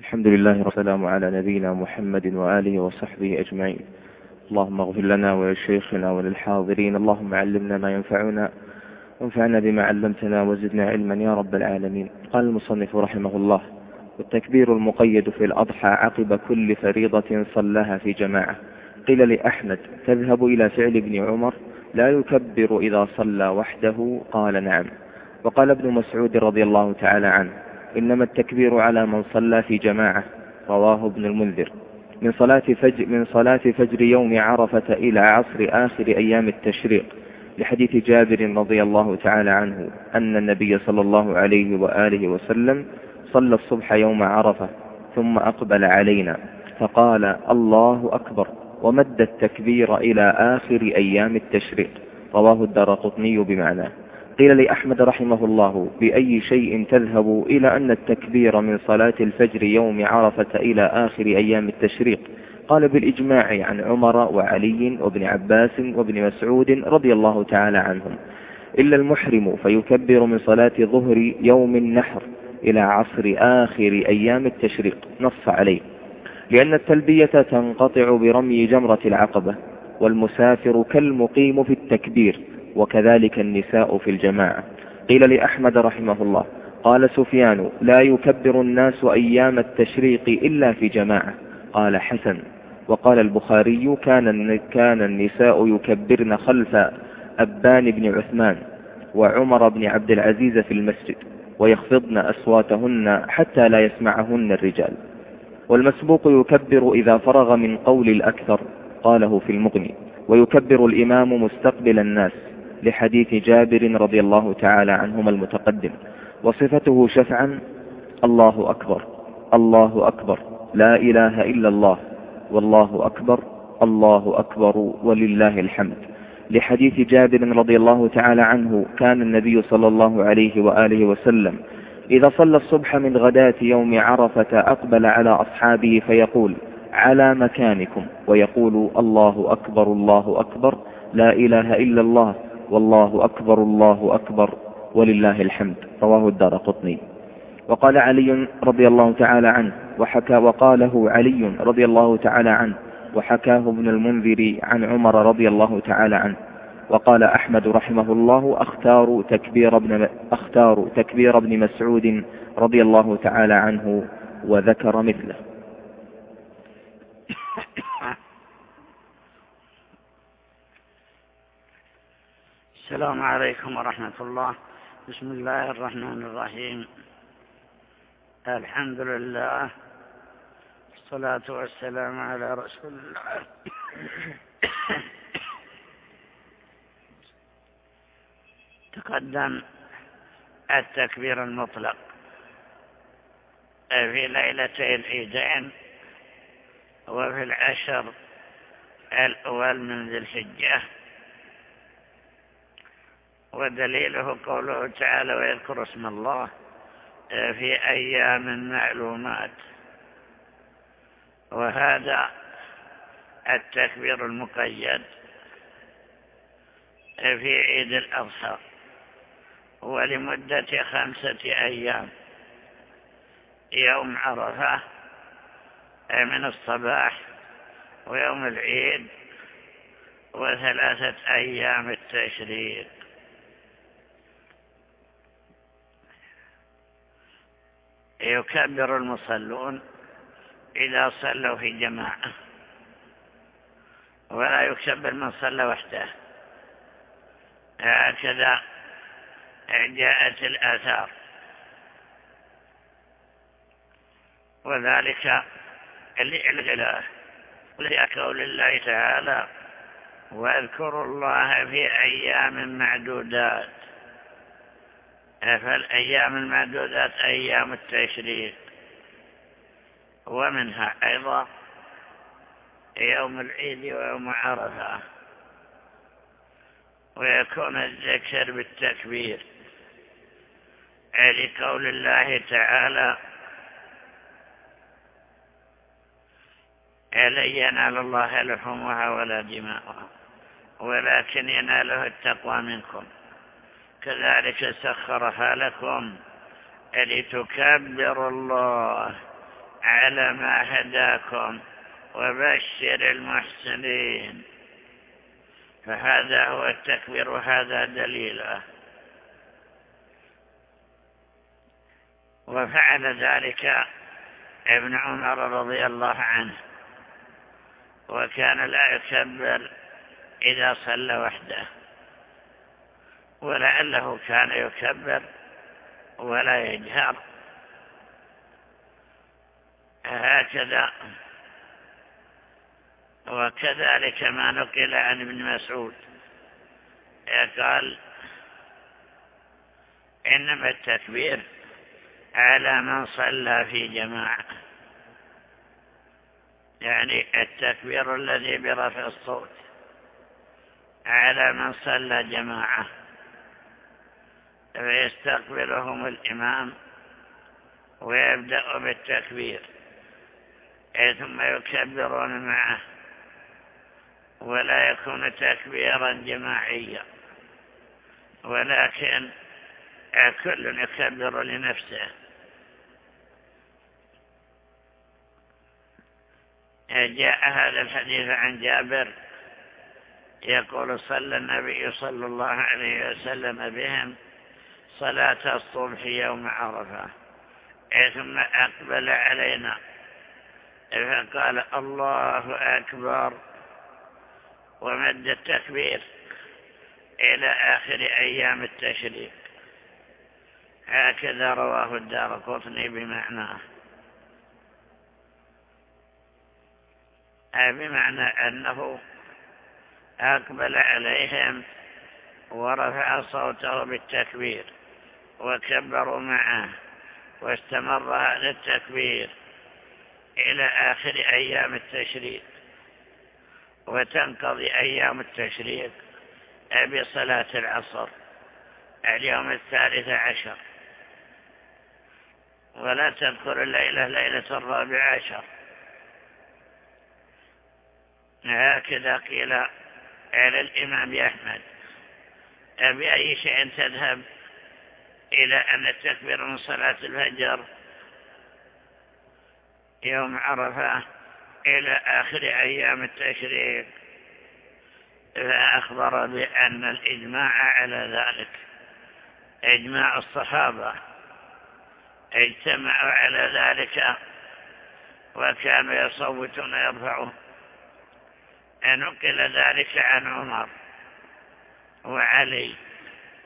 الحمد لله والسلام على نبينا محمد وآله وصحبه أجمعين. اللهم اغفر لنا ولشيخنا وللحاضرين. اللهم علمنا ما ينفعنا وانفعنا بما علمتنا وزدنا علما يا رب العالمين. قال المصنف رحمه الله والتكبير المقيد في الأضحى عقب كل فريضة صلاها في جماعة. قيل لأحمد تذهب إلى فعل ابن عمر. لا يكبر إذا صلى وحده. قال نعم. وقال ابن مسعود رضي الله تعالى عنه إنما التكبير على من صلى في جماعة رواه ابن المنذر. من صلاة فجر, من صلاة فجر يوم عرفة إلى عصر آخر أيام التشريق لحديث جابر رضي الله تعالى عنه أن النبي صلى الله عليه وآله وسلم صلى الصبح يوم عرفة ثم أقبل علينا فقال الله أكبر. ومد التكبير إلى آخر أيام التشريق رواه الدار قطني بمعناه. قيل لأحمد رحمه الله بأي شيء تذهب إلى أن التكبير من صلاة الفجر يوم عرفة إلى آخر أيام التشريق؟ قال بالإجماع عن عمر وعلي وابن عباس وابن مسعود رضي الله تعالى عنهم. إلا المحرم فيكبر من صلاة ظهر يوم النحر إلى عصر آخر أيام التشريق. نص عليه. لأن التلبية تنقطع برمي جمرة العقبة والمسافر كالمقيم في التكبير. وكذلك النساء في الجماعة. قيل لأحمد رحمه الله قال سفيان لا يكبر الناس أيام التشريق إلا في جماعة. قال حسن. وقال البخاري كان, كان النساء يكبرن خلف أبان بن عثمان وعمر بن عبد العزيز في المسجد ويخفضن أصواتهن حتى لا يسمعهن الرجال. والمسبوق يكبر إذا فرغ من قول الأكثر قاله في المغني. ويكبر الإمام مستقبل الناس. لحديث جابر رضي الله تعالى عنهما المتقدم. وصفته شفعا الله أكبر الله أكبر لا إله إلا الله والله أكبر الله أكبر ولله الحمد. لحديث جابر رضي الله تعالى عنه كان النبي صلى الله عليه وآله وسلم إذا صلى الصبح من غداة يوم عرفة أقبل على أصحابه فيقول على مكانكم. ويقول الله أكبر الله أكبر لا إله إلا الله. والله أكبر الله أكبر ولله الحمد. رواه الدار قطني. وقال علي رضي الله تعالى عنه وحكى وقاله علي رضي الله تعالى عنه وحكاه ابن المنذر عن عمر رضي الله تعالى عنه. وقال أحمد رحمه الله أختار تكبير ابن, أختار تكبير ابن مسعود رضي الله تعالى عنه وذكر مثله. السلام عليكم ورحمة الله. بسم الله الرحمن الرحيم. الحمد لله. الصلاة والسلام على رسول الله. تقدم التكبير المطلق. في ليلتي العيدين وفي العشر الأول من ذي الحجة. ودليله قوله تعالى ويذكر اسم الله في أيام معلومات. وهذا التكبير المقيد في عيد الأضحى ولمدة خمسة أيام. يوم عرفة من الصباح ويوم العيد وثلاثة أيام التشريق. يكبر المصلون إذا صلوا في جماعة. ولا يكبر من صلى وحده. هكذا جاءت الآثار. وذلك للغلاف ولقول الله تعالى واذكروا الله في أيام معدودات فالأيام المعدودات أيام التشريق. ومنها أيضا يوم العيد ويوم عرفة. ويكون الذكر بالتكبير. لقول الله تعالى لن ينال الله لحومها ولا دماؤها ولكن يناله التقوى منكم. كذلك سخرها لكم لتكبروا الله على ما هداكم وبشر المحسنين. فهذا هو التكبير وهذا دليله وفعل ذلك ابن عمر رضي الله عنه وكان لا يكبر إذا صلى وحده. ولعله كان يكبر ولا يجهر. هكذا. وكذلك ما نقل عن ابن مسعود. قال إنما التكبير على من صلى في جماعة. يعني التكبير الذي برفع الصوت على من صلى جماعة. فيستقبلهم الإمام ويبدأ بالتكبير ثم يكبرون معه ولا يكون تكبيرا جماعيا ولكن كل يكبر لنفسه. جاء هذا الحديث عن جابر يقول صلى النبي صلى الله عليه وسلم بهم صلاة الصبح يوم عرفة. ثم أقبل علينا. فقال الله أكبر. ومد التكبير إلى آخر أيام التشريق. هكذا رواه الدار قطني بمعناه. بمعنى أنه أقبل عليهم ورفع صوته بالتكبير. وكبروا معه واستمر هذا التكبير إلى آخر أيام التشريق. وتنقضي أيام التشريق بصلاة العصر اليوم الثالث عشر. ولا تذكر الليلة ليلة الرابع عشر. هكذا قيل على الإمام أحمد. بأي شيء تذهب؟ إلى أن التكبير من صلاة الفجر. يوم عرفة إلى آخر أيام التشريق. فأخبر بأن الإجماع على ذلك. إجماع الصحابة. اجتمعوا على ذلك. وكانوا يصوتون يرفعون. نقل ذلك عن عمر وعلي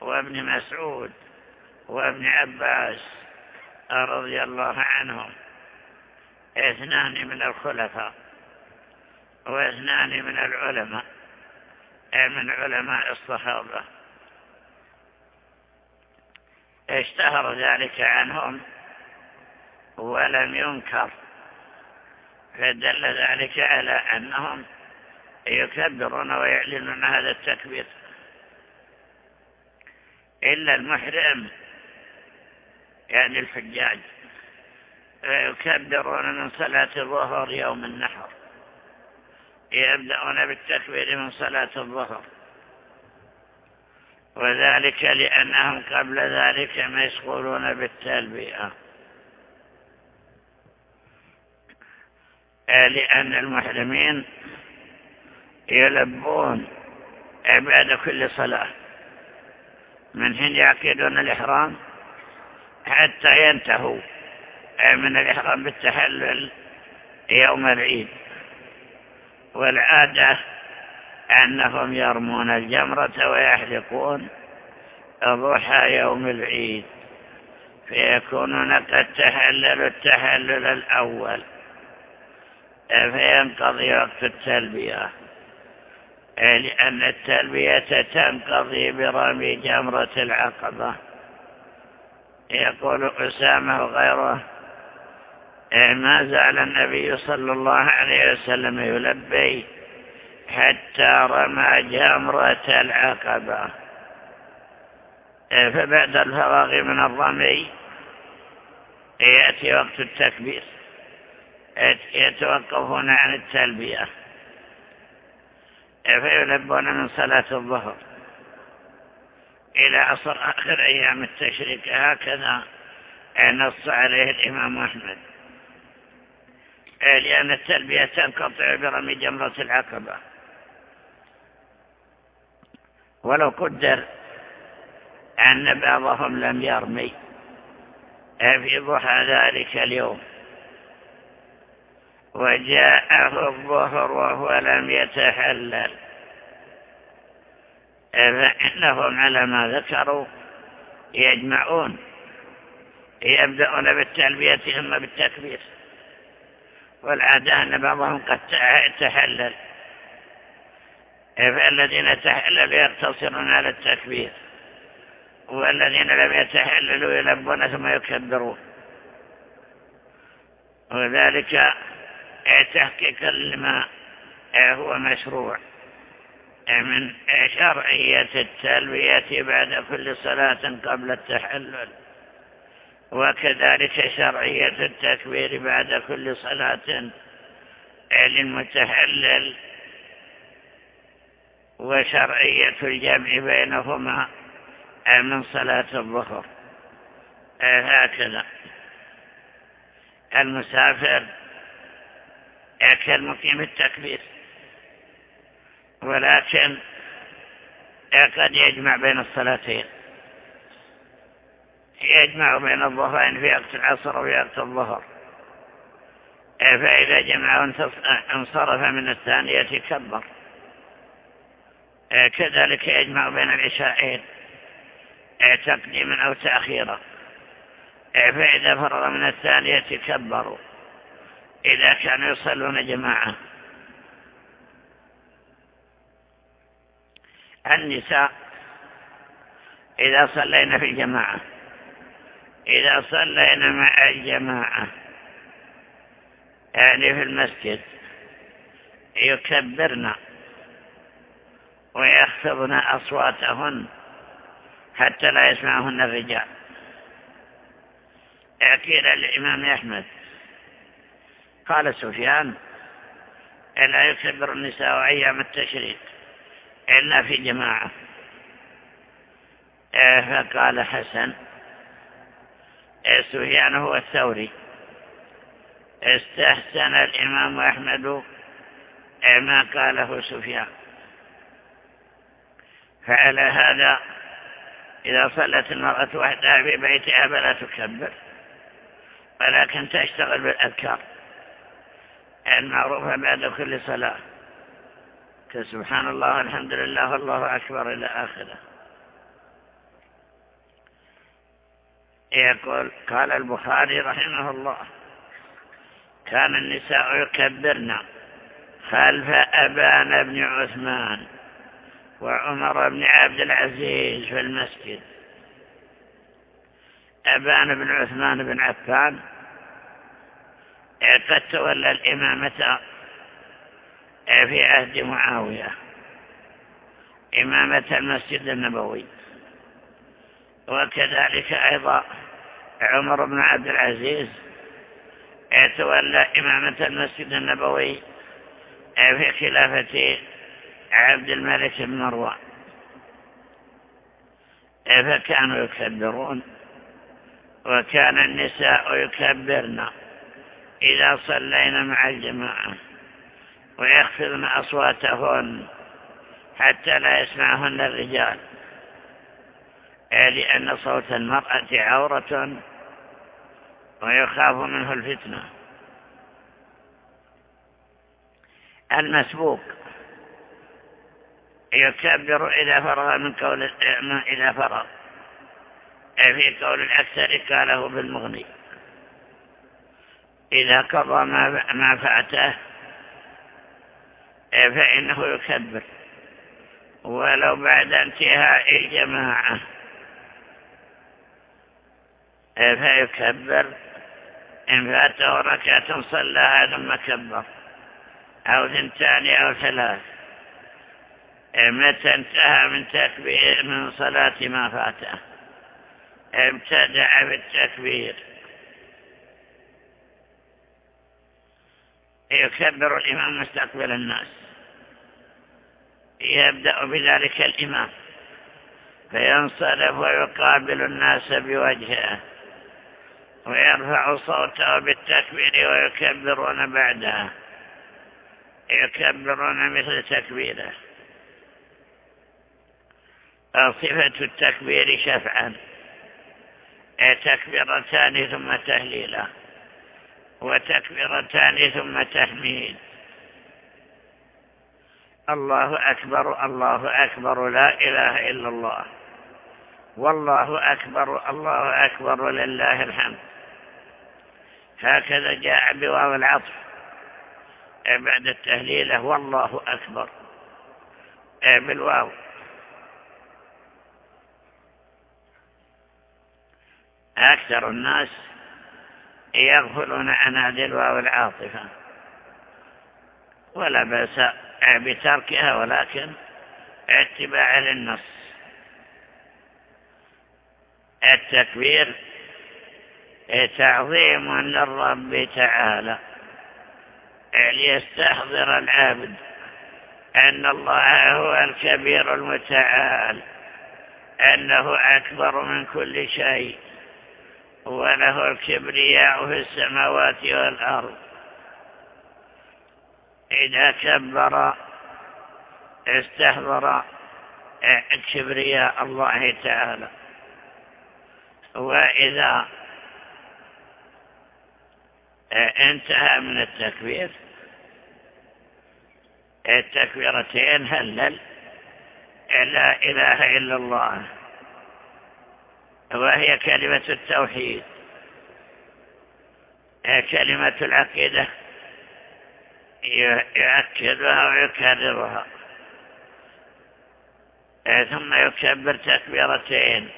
وابن مسعود. وابن عباس رضي الله عنهم. اثنان من الخلفاء واثنان من العلماء من علماء الصحابة. اشتهر ذلك عنهم ولم ينكر فدل ذلك على أنهم يكبرون ويعلنون هذا التكبير. إلا المحرم يعني الحجاج. يكبرون من صلاة الظهر يوم النحر. يبدأون بالتكبير من صلاة الظهر. وذلك لأنهم قبل ذلك مشغولون بالتلبية. لأن المحرمين يلبون بعد كل صلاة. من حين يعقدون الإحرام حتى ينتهوا. من الإحرام بالتحلل يوم العيد. والعادة أنهم يرمون الجمرة ويحلقون ضحى يوم العيد. فيكونون قد تحللوا التحلل الأول. فينقضي وقت التلبية. لأن التلبية تنقضي برمي جمرة العقبة. يقول أسامة وغيره ما زال النبي صلى الله عليه وسلم يلبي حتى رمى جمرة العقبة. فبعد الفراغ من الرمي يأتي وقت التكبير. يتوقفون عن التلبية. فيلبون من صلاة الظهر. إلى عصر آخر أيام التشريك هكذا نص عليه الإمام أحمد. لأن التلبية تنقطع برمي جمرة العقبة. ولو قدر أن بعضهم لم يرمي في ضحى ذلك اليوم. وجاءه الظهر وهو لم يتحلل. فإنهم على ما ذكروا يجمعون يبدأون بالتلبية ثم بالتكبير. والعادة أن بعضهم قد تحلل. فالذين تحللوا يقتصرون على التكبير والذين لم يتحللوا يلبون ثم يكبرون. وذلك تحقيقا لما هو مشروع. من شرعية التلبية بعد كل صلاة قبل التحلل وكذلك شرعية التكبير بعد كل صلاة للمتحلل وشرعية الجمع بينهما من صلاة الظهر. هكذا. المسافر كالمقيم التكبير. ولكن قد يجمع بين الصلاتين. يجمع بين الظهرين في وقت العصر وفي وقت الظهر. فإذا جمع انصرف من الثانية كبر. كذلك يجمع بين العشاءين تقديما أو تأخيرا. فإذا فرغ من الثانية كبروا إذا كانوا يصلون جماعة. النساء إذا صلينا في الجماعة. إذا صلينا مع الجماعة. يعني في المسجد. يكبرنا ويخفضن أصواتهن حتى لا يسمعهن الرجال. قيل الإمام أحمد. قال سفيان لا يكبر النساء أيام التشريق؟ إلا في جماعة. فقال حسن سفيان هو الثوري. استحسن الإمام أحمد ما قاله سفيان. فعلى هذا إذا صلت المرأة وحدها في بيتها فلا تكبر ولكن تشتغل بالأذكار. المعروفة بعد كل صلاة. كسبحان الله والحمد لله والله أكبر إلى آخره. يقول قال البخاري رحمه الله كان النساء يكبرن خلف أبان بن عثمان وعمر بن عبد العزيز في المسجد. أبان بن عثمان بن عفان قد تولى الإمامة في عهد معاوية إمامة المسجد النبوي وكذلك أيضا عمر بن عبد العزيز تولى إمامة المسجد النبوي في خلافة عبد الملك بن مروان. فكانوا يكبرون وكان النساء يكبرن إذا صلينا مع الجماعة. ويخفضن أصواتهن حتى لا يسمعهن الرجال. لأن صوت المرأة عورة ويخاف منه الفتنة. المسبوق يكبر إذا فرغ من قول إذا فرغ. في قول الأكثر قاله بالمغني. إذا قضى ما فاته فإنه يكبر. ولو بعد انتهاء الجماعة. فيكبر. إن فاته ركعة صلى ثم كبر. أو ثنتان أو ثلاث. متى انتهى من تكبير من صلاة ما فاته ابتدع بالتكبير. يكبر الإمام مستقبل الناس. يبدأ بذلك الإمام. فينصرف ويقابل الناس بوجهه. ويرفع صوته بالتكبير ويكبرون بعدها يكبرون مثل تكبيره. صفة التكبير شفعا. تكبيرتان ثم تهليلا. وتكبيرتان ثم تحميد. الله أكبر الله أكبر لا إله إلا الله. والله أكبر الله أكبر ولله الحمد. هكذا جاء بواو العطف. بعد التهليلة والله أكبر. بالواو. أكثر الناس يغفلون عن هذه الواو العاطفة. ولا بأس بتركها ولكن اتباع للنص. التكبير تعظيم للرب تعالى ليستحضر العبد أن الله هو الكبير المتعال أنه أكبر من كل شيء وله الكبرياء في السماوات والأرض. إذا كبر استحضر كبرياء الله تعالى. وإذا انتهى من التكبير التكبيرتين هلل لا إله إلا الله وهي كلمة التوحيد كلمة العقيدة. يؤكدها ويكررها. ثم يكبر تكبيرتين.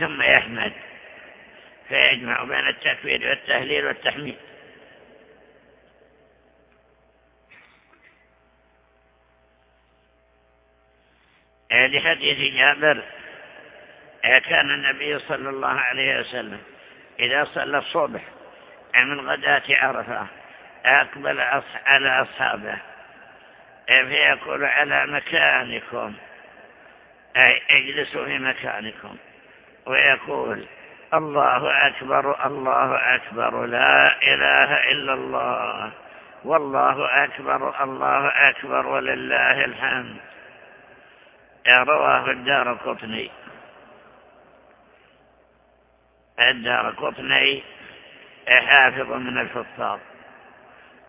ثم يحمد. فيجمع بين التكبير والتهليل والتحميد. لحديث جابر. كان النبي صلى الله عليه وسلم إذا صلى الصبح من غداة عرفة أقبل على أصحابه. فيقول على مكانكم أي اجلسوا في مكانكم. ويقول الله أكبر الله أكبر لا إله إلا الله. والله أكبر الله أكبر ولله الحمد. رواه الدار قطني. الدار قطني حافظ من الفطار.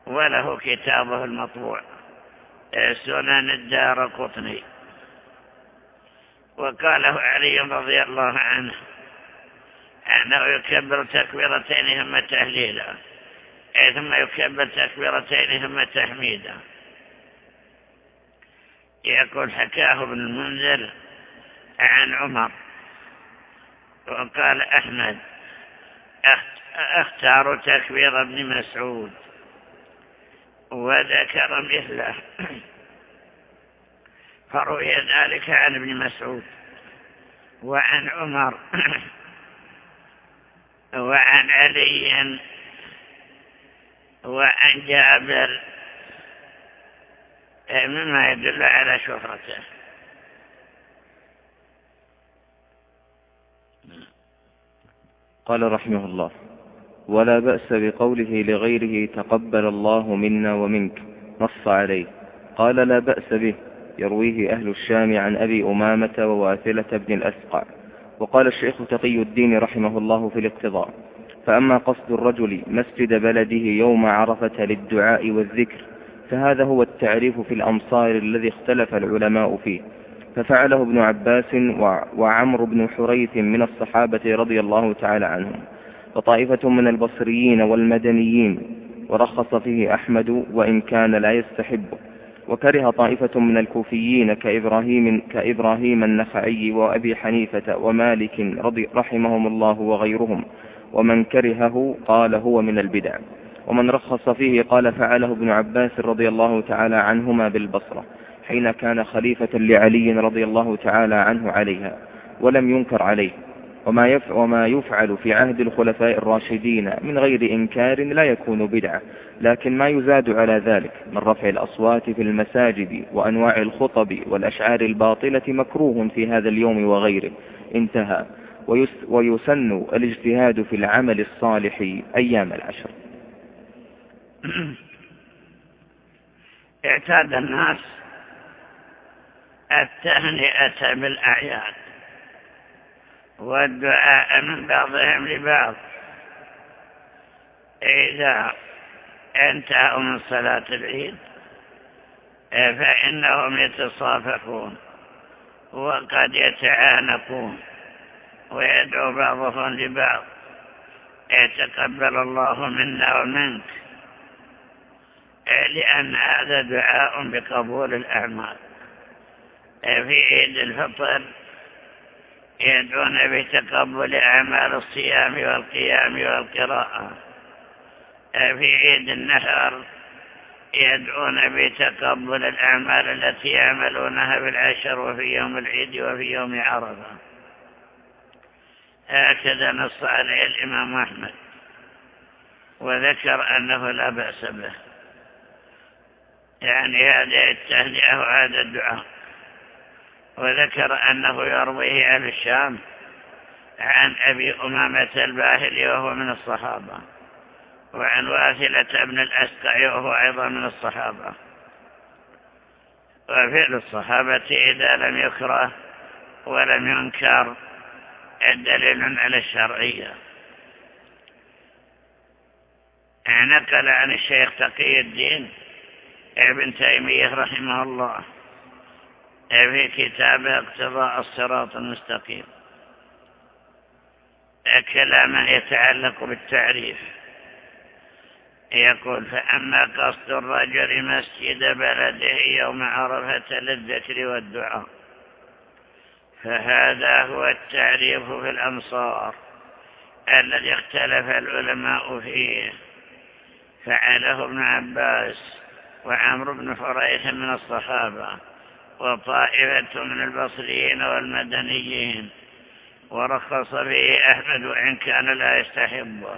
وله كتابه المطبوع. سنن الدار قطني. وقاله علي رضي الله عنه أنه يكبر تكبيرتين ثم تهليلا. ثم يكبر تكبيرتين ثم تحميدا. يقول حكاه ابن المنذر عن عمر. وقال أحمد أختار تكبير ابن مسعود. وذكر مثله. فروي ذلك عن ابن مسعود وعن عمر وعن علي وعن جابر. مما يدل على شهرته. قال رحمه الله. ولا بأس بقوله لغيره تقبل الله منا ومنك. نص عليه. قال لا بأس به. يرويه أهل الشام عن أبي أمامة وواثلة بن الأسقع. وقال الشيخ تقي الدين رحمه الله في الاقتضاء. فأما قصد الرجل مسجد بلده يوم عرفة للدعاء والذكر فهذا هو التعريف في الأمصار الذي اختلف العلماء فيه. ففعله ابن عباس وعمر بن حريث من الصحابة رضي الله تعالى عنهم. وطائفة من البصريين والمدنيين ورخص فيه أحمد وإن كان لا يستحبه وكره طائفة من الكوفيين كإبراهيم, كإبراهيم النخعي وأبي حنيفة ومالك رضي رحمهم الله وغيرهم. ومن كرهه قال هو من البدع. ومن رخص فيه قال فعله ابن عباس رضي الله تعالى عنهما بالبصرة حين كان خليفة لعلي رضي الله تعالى عنه عليها ولم ينكر عليه. وما وما يفعل في عهد الخلفاء الراشدين من غير إنكار لا يكون بدعة لكن ما يزاد على ذلك من رفع الأصوات في المساجد وأنواع الخطب والأشعار الباطلة مكروه في هذا اليوم وغيره. انتهى. ويسن الاجتهاد في العمل الصالح أيام العشر. اعتاد الناس التهنئة بالأعياد. والدعاء من بعضهم لبعض. إذا انتهوا من صلاة العيد فإنهم يتصافحون وقد يتعانقون ويدعو بعضهم لبعض. يتقبل الله منا ومنك لأن هذا دعاء بقبول الأعمال. في عيد الفطر يدعون بتقبل أعمال الصيام والقيام والقراءة. في عيد النهر يدعون بتقبل الأعمال التي يعملونها بالعشر وفي يوم العيد وفي يوم عرفة. هكذا نص عليه الإمام أحمد. وذكر أنه لا بأس به. يعني هذه التهنئة وهذا الدعاء. وذكر أنه يرويه عن الشام عن أبي أمامة الباهلي وهو من الصحابة وعن واثلة بن الأسقع وهو أيضا من الصحابة. وفعل الصحابة إذا لم يكره ولم ينكر دليل على الشرعية. نقل عن الشيخ تقي الدين ابن تيمية رحمه الله. في كتابه اقتضاء الصراط المستقيم. كلاما يتعلق بالتعريف. يقول فأما قصد الرجل مسجد بلده يوم عرفة للذكر والدعاء فهذا هو التعريف في الأمصار الذي اختلف العلماء فيه. فعله ابن عباس وعمرو بن فريح من الصحابة. وطائفة من البصريين والمدنيين ورخص فيه أحمد وإن كان لا يستحبه.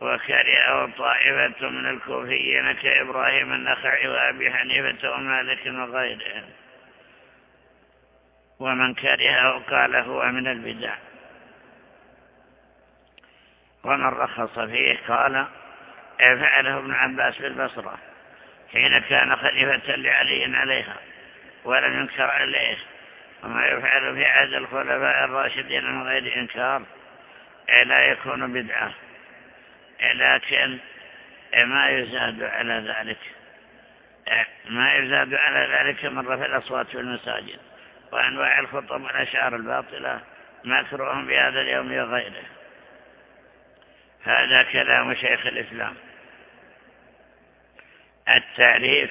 وكرهه طائفة من الكوفيين كإبراهيم النخعي وأبي حنيفة ومالك وغيرهم ومن كرهه قال هو من البدع. ومن رخص فيه قال فعله ابن عباس بالبصرة حين كان خليفة لعلي عليها ولم ينكر عليه وما يفعل في عهد الخلفاء الراشدين من غير إنكار لا يكون بدعة لكن ما يزاد على ذلك ما يزاد على ذلك من رفع الأصوات في المساجد وأنواع الخطب والأشعار الباطلة مكروه بهذا اليوم وغيره. هذا كلام شيخ الإسلام. التعريف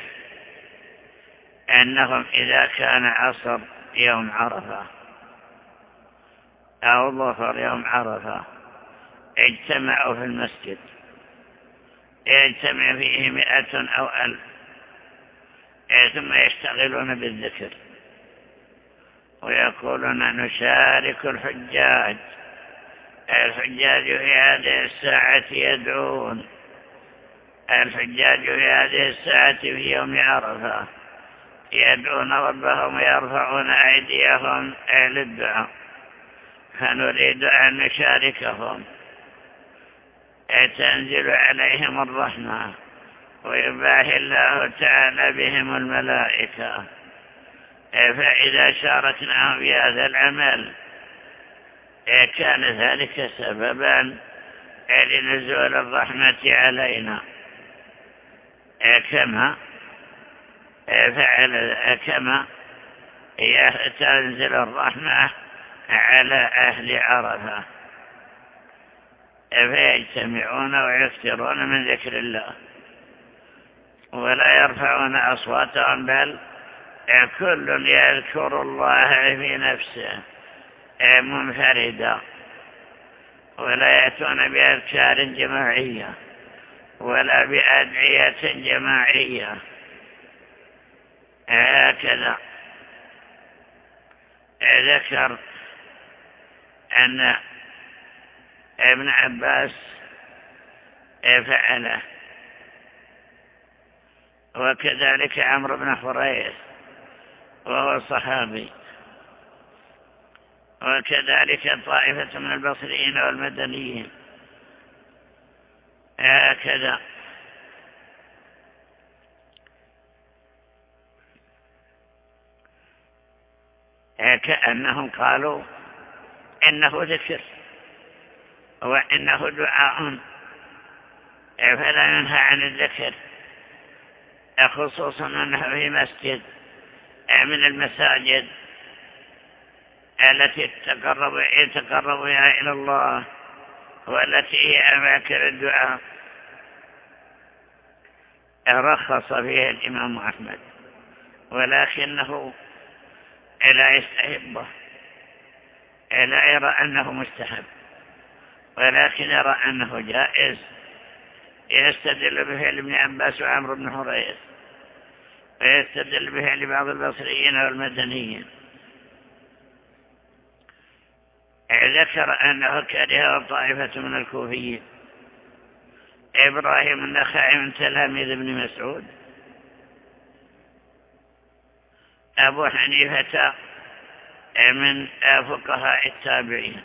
أنهم إذا كان عصر يوم عرفة أو ظهر يوم عرفة اجتمعوا في المسجد. يجتمع فيه مئة أو ألف. ثم يشتغلون بالذكر. ويقولون نشارك الحجاج. الحجاج في هذه الساعة يدعون. الحجاج في هذه الساعة في يوم عرفة. يدعون ربهم ويرفعون أيديهم للدعاء فنريد أن نشاركهم. تنزل عليهم الرحمة. ويباهي الله تعالى بهم الملائكة. فإذا شاركناهم في هذا العمل كان ذلك سببا لنزول الرحمة علينا. كما فعل كما تنزل الرحمة على أهل عرفة. فيجتمعون ويكثرون من ذكر الله. ولا يرفعون أصواتهم بل كل يذكر الله في نفسه منفردا. ولا يأتون بأذكار جماعية ولا بأدعية جماعية. هكذا. ذكر أن ابن عباس فعله وكذلك عمرو بن حريث وهو صحابي وكذلك طائفة من البصريين والمدنيين هكذا. كأنهم قالوا إنه ذكر وإنه دعاء. فلا ينهى عن الذكر خصوصا أنه في مسجد من المساجد التي تقرب يتقرب بها إلى الله والتي هي أماكن الدعاء. رخص فيها الإمام أحمد ولكنه لا يستحبه لا يرى أنه مستحب. ولكن يرى أنه جائز. يستدل به ابن عباس وعمر بن حريث. ويستدل به لبعض البصريين والمدنيين. ذكر أنه كره طائفة من الكوفيين. إبراهيم النخعي من تلاميذ ابن مسعود. أبو حنيفة من فقهاء التابعين.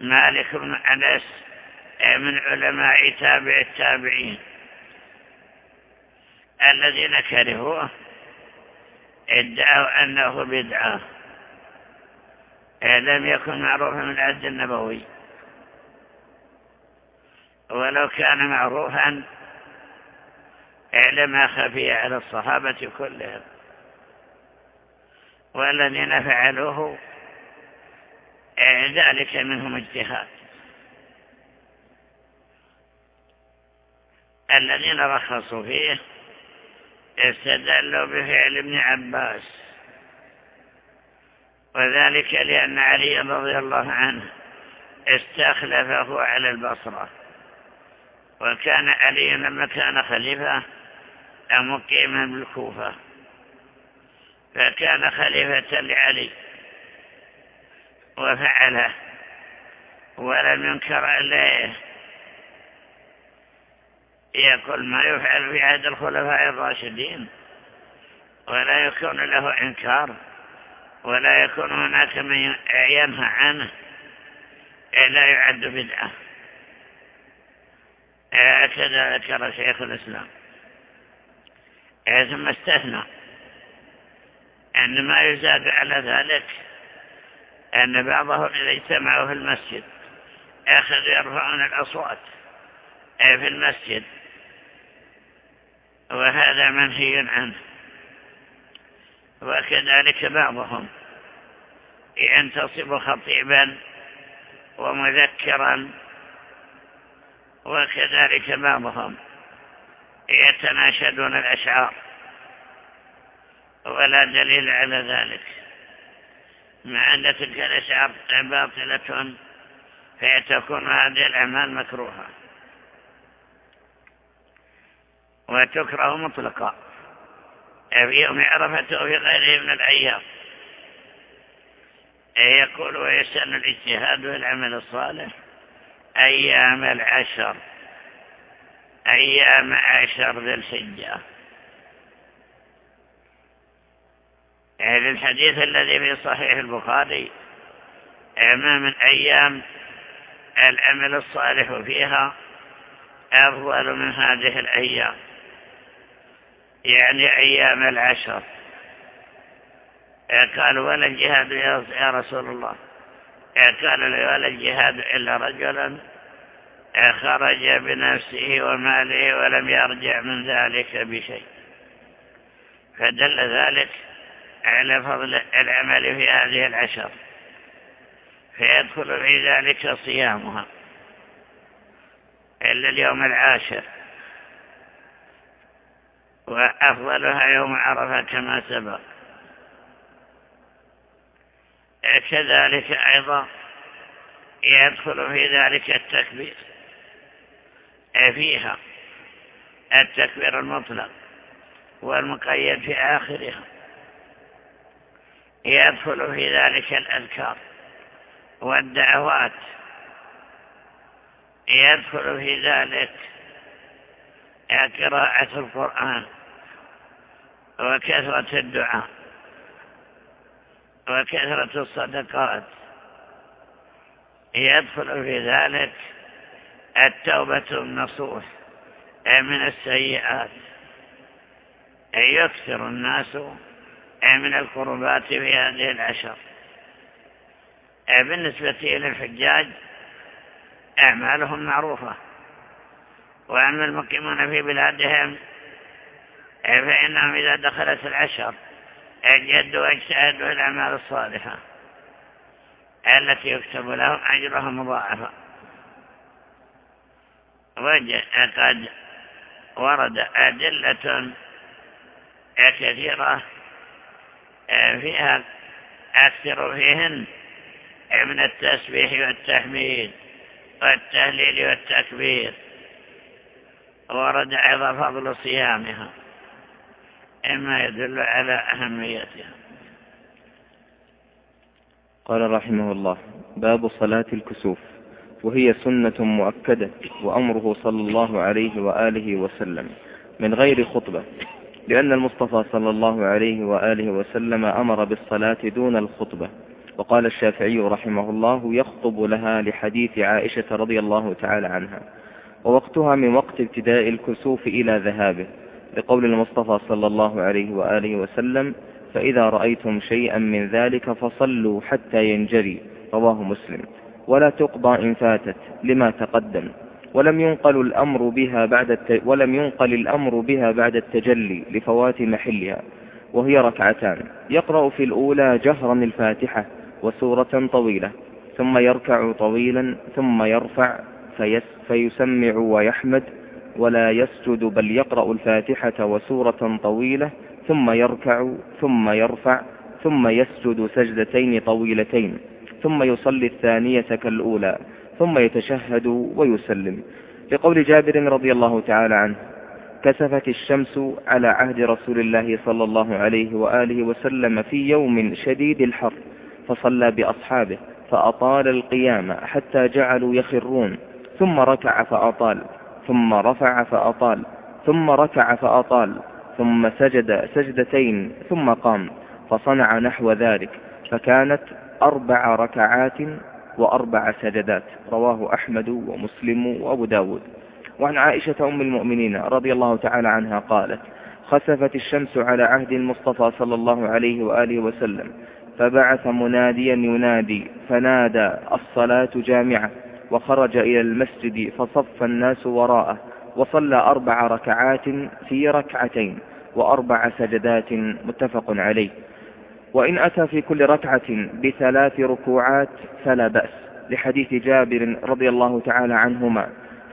مالك بن أنس من علماء تابع التابعين. الذين كرهوه ادعوا أنه بدعة. لم يكن معروفا من العهد النبوي. ولو كان معروفا لما خفي على الصحابة كلهم. والذين فعلوه ذلك منهم اجتهاد. الذين رخصوا فيه استدلوا بفعل ابن عباس وذلك لأن علي رضي الله عنه استخلفه على البصرة. وكان علي لما كان خليفة مقيما بالكوفة فكان خليفة لعلي وفعله ولم ينكر عليه. يقول ما يفعل في عهد الخلفاء الراشدين؟ ولا يكون له إنكار ولا يكون هناك من ينهى عنه. لا يعد بدعة. هكذا ذكر شيخ الإسلام. ثم استثنى. أن ما يزاد على ذلك أن بعضهم إذا اجتمعوا في المسجد أخذوا يرفعون الأصوات في المسجد. وهذا منهي عنه. وكذلك بعضهم ينتصب خطيبا ومذكرا. وكذلك بعضهم يتناشدون الأشعار. ولا دليل على ذلك. مع أن تلك الأشعار باطلة فيتكون هذه الأعمال مكروهة. وتكره مطلقا. في يوم عرفة وفي غيره من الأيام. يقول ويسأل الاجتهاد والعمل الصالح. أيام العشر. أيام عشر ذي الحجة. الحديث الذي في صحيح البخاري ما من أيام العمل الصالح فيها أفضل من هذه الأيام يعني أيام العشر. قال ولا الجهاد يا رسول الله. قال ولا الجهاد إلا رجلا خرج بنفسه وماله ولم يرجع من ذلك بشيء. فدل ذلك على فضل العمل في هذه العشر فيدخل في ذلك صيامها إلا اليوم العاشر. وأفضلها يوم عرفة كما سبق. كذلك أيضا يدخل في ذلك التكبير فيها التكبير المطلق والمقيد في آخرها. يدخل في ذلك الأذكار. والدعوات يدخل في ذلك قراءة القرآن وكثرة الدعاء وكثرة الصدقات. يدخل في ذلك التوبة النصوح من السيئات. يكثر الناس من القربات في هذه العشر. بالنسبة إلى الحجاج أعمالهم معروفة. وأما المقيمون في بلادهم فإنهم إذا دخلت العشر جدوا واجتهدوا الأعمال الصالحة التي يكتب لهم أجرها مضاعفة. وقد ورد أدلة كثيرة فيها أكثر فيهن من التسبيح والتحميد والتهليل والتكبير ورد أيضا فضل صيامها إما يدل على أهميتها. قال رحمه الله باب صلاة الكسوف وهي سنة مؤكدة وأمره صلى الله عليه وآله وسلم من غير خطبة. لأن المصطفى صلى الله عليه وآله وسلم أمر بالصلاة دون الخطبة. وقال الشافعي رحمه الله يخطب لها لحديث عائشة رضي الله تعالى عنها. ووقتها من وقت ابتداء الكسوف إلى ذهابه. لقول المصطفى صلى الله عليه وآله وسلم فإذا رأيتم شيئا من ذلك فصلوا حتى ينجري رواه مسلم. ولا تقضى إن فاتت لما تقدم ولم ينقل الأمر بها بعد الت... ولم ينقل الأمر بها بعد التجلي لفوات محلها وهي ركعتان. يقرأ في الأولى جهرا الفاتحة وسورة طويلة ثم يركع طويلا ثم يرفع فيس فيسمع ويحمد ولا يسجد بل يقرأ الفاتحة وسورة طويلة ثم يركع ثم يرفع ثم يسجد سجدتين طويلتين ثم يصلي الثانية كالأولى. ثم يتشهد ويسلم. لقول جابر رضي الله تعالى عنه كسفت الشمس على عهد رسول الله صلى الله عليه وآله وسلم في يوم شديد الحر فصلى بأصحابه فأطال القيام حتى جعلوا يخرون ثم ركع فأطال ثم رفع فأطال ثم ركع فأطال ثم سجد سجدتين ثم قام فصنع نحو ذلك فكانت أربع ركعات وأربع سجدات رواه أحمد ومسلم وأبو داود. وعن عائشة أم المؤمنين رضي الله تعالى عنها قالت خسفت الشمس على عهد المصطفى صلى الله عليه وآله وسلم فبعث مناديا ينادي فنادى الصلاة جامعة. وخرج إلى المسجد فصف الناس وراءه وصلى أربع ركعات في ركعتين وأربع سجدات متفق عليه. وإن أتى في كل ركعة بثلاث ركوعات فلا بأس. لحديث جابر رضي الله تعالى عنهما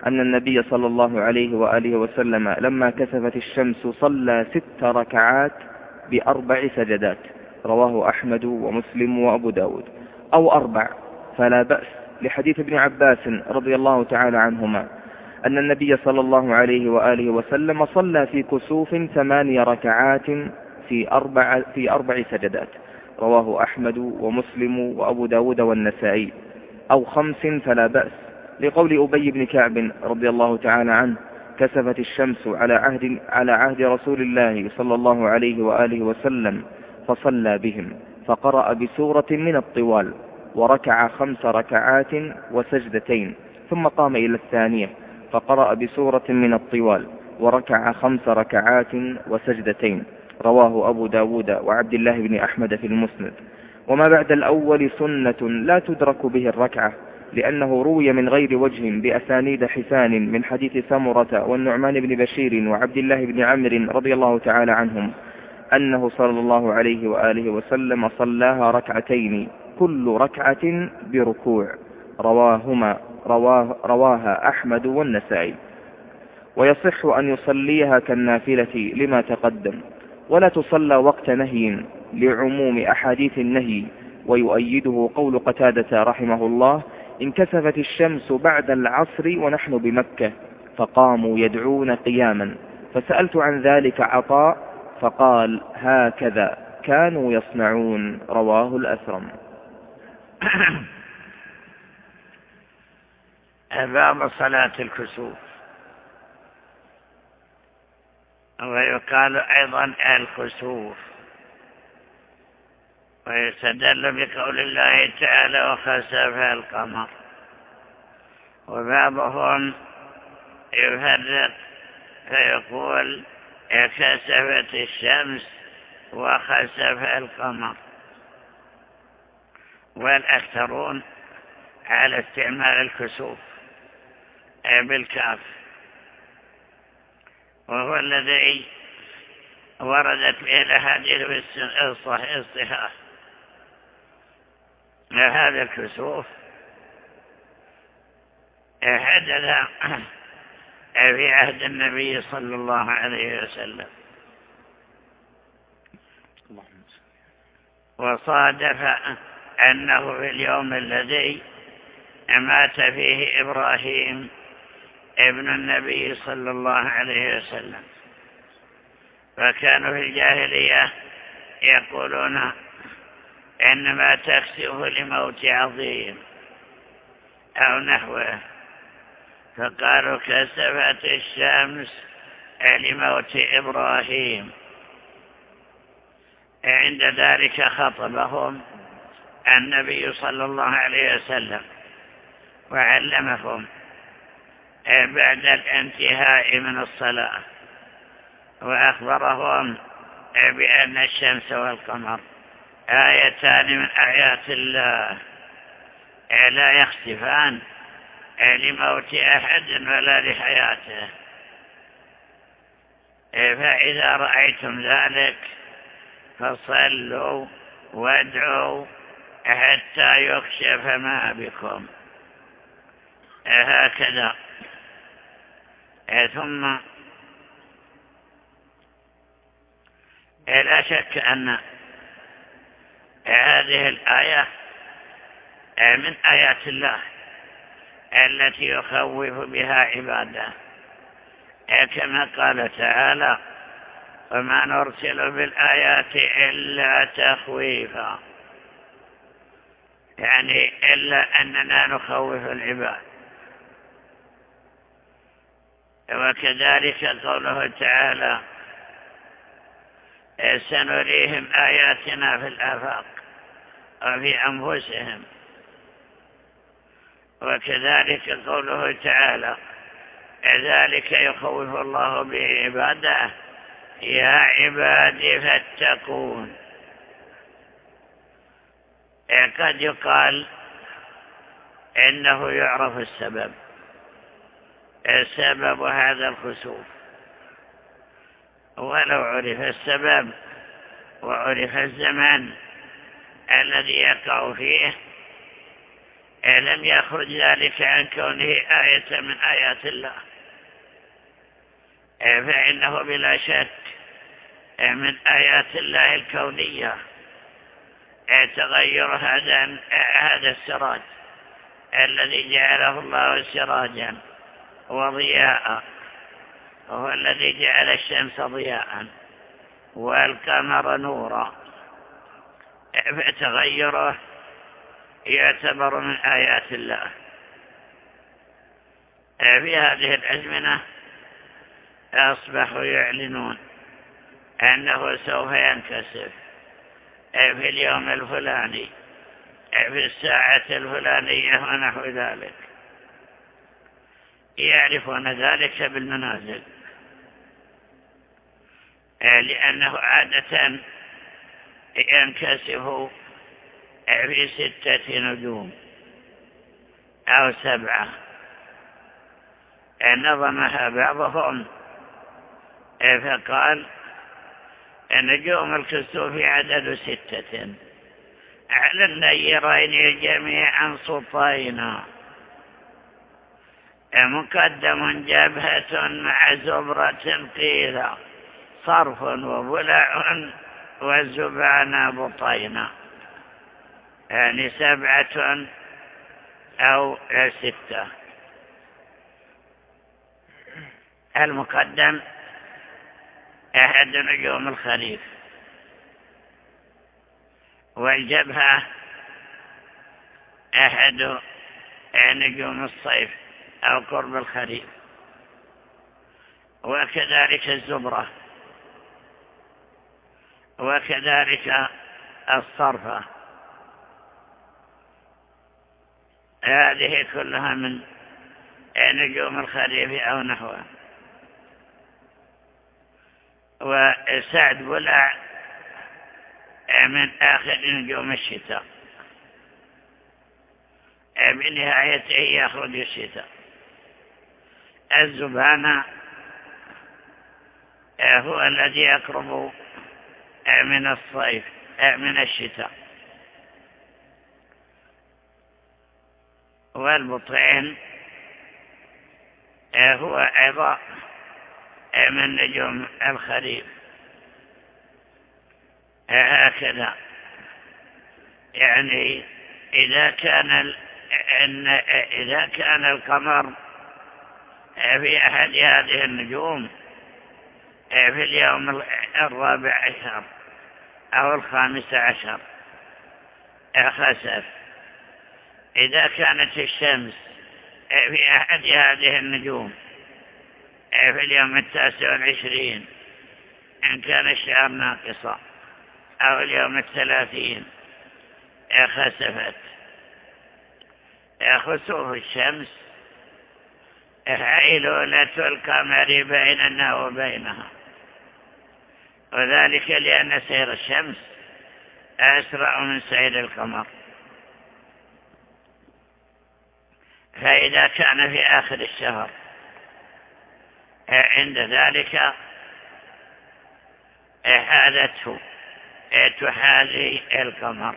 أن النبي صلى الله عليه وآله وسلم لما كسفت الشمس صلى ست ركعات بأربع سجدات. رواه أحمد ومسلم وأبو داود. أو أربع فلا بأس. لحديث ابن عباس رضي الله تعالى عنهما أن النبي صلى الله عليه وآله وسلم صلى في كسوف ثماني ركعات في أربع, في أربع سجدات رواه أحمد ومسلم وأبو داود والنسائي أو خمس فلا بأس. لقول أبي بن كعب رضي الله تعالى عنه كسفت الشمس على عهد, على عهد رسول الله صلى الله عليه وآله وسلم فصلى بهم فقرأ بسورة من الطوال وركع خمس ركعات وسجدتين ثم قام إلى الثانية فقرأ بسورة من الطوال وركع خمس ركعات وسجدتين. رواه أبو داود وعبد الله بن أحمد في المسند. وما بعد الأول سنة لا تدرك به الركعة لأنه روي من غير وجه بأسانيد حسان من حديث سمرة والنعمان بن بشير وعبد الله بن عمرو رضي الله تعالى عنهم أنه صلى الله عليه وآله وسلم صلاها ركعتين كل ركعة بركوع. رواهما رواه رواها أحمد والنسائي. ويصح أن يصليها كالنافلة لما تقدم. ولا تصلى وقت نهي لعموم أحاديث النهي ويؤيده قول قتادة رحمه الله انكسفت الشمس بعد العصر ونحن بمكة فقاموا يدعون قياما. فسألت عن ذلك عطاء فقال هكذا كانوا يصنعون. رواه الأثرم باب صلاة الكسوف. ويقال أيضا الكسوف. ويستدل بقول الله تعالى وخسف القمر. وبعضهم يفرق فيقول كسفت الشمس وخسف القمر. والأكثرون على استعمال الكسوف بالكاف. وهو الذي وردت به الاحاديث الصحيح هذا الكسوف حدث في عهد النبي صلى الله عليه وسلم. وصادف أنه في اليوم الذي مات فيه إبراهيم ابن النبي صلى الله عليه وسلم. فكانوا في الجاهلية يقولون إنما تكسف لموت عظيم أو نحوه. فقالوا كسفت الشمس لموت إبراهيم. عند ذلك خطبهم النبي صلى الله عليه وسلم وعلمهم بعد الانتهاء من الصلاة. وأخبرهم بأن الشمس والقمر آيتان من آيات الله. لا يختفان لموت أحد ولا لحياته. فإذا رأيتم ذلك فصلوا وادعوا حتى يكشف ما بكم. هكذا. ثم لا شك أن هذه الآية من آيات الله التي يخوف بها عباده. كما قال تعالى وما نرسل بالآيات إلا تخويفا. يعني إلا أننا نخوف العباد. وكذلك قوله تعالى سنريهم آياتنا في الآفاق وفي أنفسهم. وكذلك قوله تعالى ذلك يخوف الله به عباده يا عبادي فاتقون. قد يقال إنه يعرف السبب. سبب هذا الخسوف. ولو عرف السبب وعرف الزمان الذي يقع فيه لم يخرج ذلك عن كونه آية من آيات الله. فإنه بلا شك من آيات الله الكونية. تغير هذا السراج الذي جعله الله سراجا. وضياء وهو الذي جعل الشمس ضياء والقمر نورا. فتغيره يعتبر من آيات الله. في هذه الأزمنة أصبحوا يعلنون أنه سوف ينكسف في اليوم الفلاني في الساعة الفلانية ونحو ذلك. يعرفون ذلك بالمنازل. لأنه عادة ينكسف في ستة نجوم أو سبعة. نظمها بعضهم. فقال نجوم الكسوف عدد ستة. على النيرين جميعا سطينا مقدم جبهة مع زبرة قيل صرف وبلع والزبان بطينا يعني سبعة أو ستة. المقدم أحد نجوم الخريف والجبهة أحد نجوم الصيف. أو قرب الخريف. وكذلك الزبرة. وكذلك الصرفة هذه كلها من نجوم الخريف أو نحوها وسعد بلع من آخر نجوم الشتاء. بنهايته يخرج الشتاء. الزبانة هو الذي يقرب من الصيف من الشتاء. والبطين هو عظاء من نجوم الخريف. هكذا. يعني إذا كان إن إذا كان القمر في أحد هذه النجوم في اليوم الرابع عشر أو الخامس عشر خسف إذا كانت الشمس في أحد هذه النجوم في اليوم التاسع والعشرين إن كان الشهر ناقصا أو اليوم الثلاثين خسفت. خسوف الشمس حيلولة القمر بيننا وبينها. وذلك لأن سير الشمس أسرع من سير القمر. فإذا كان في آخر الشهر عند ذلك حالته تحاذي القمر.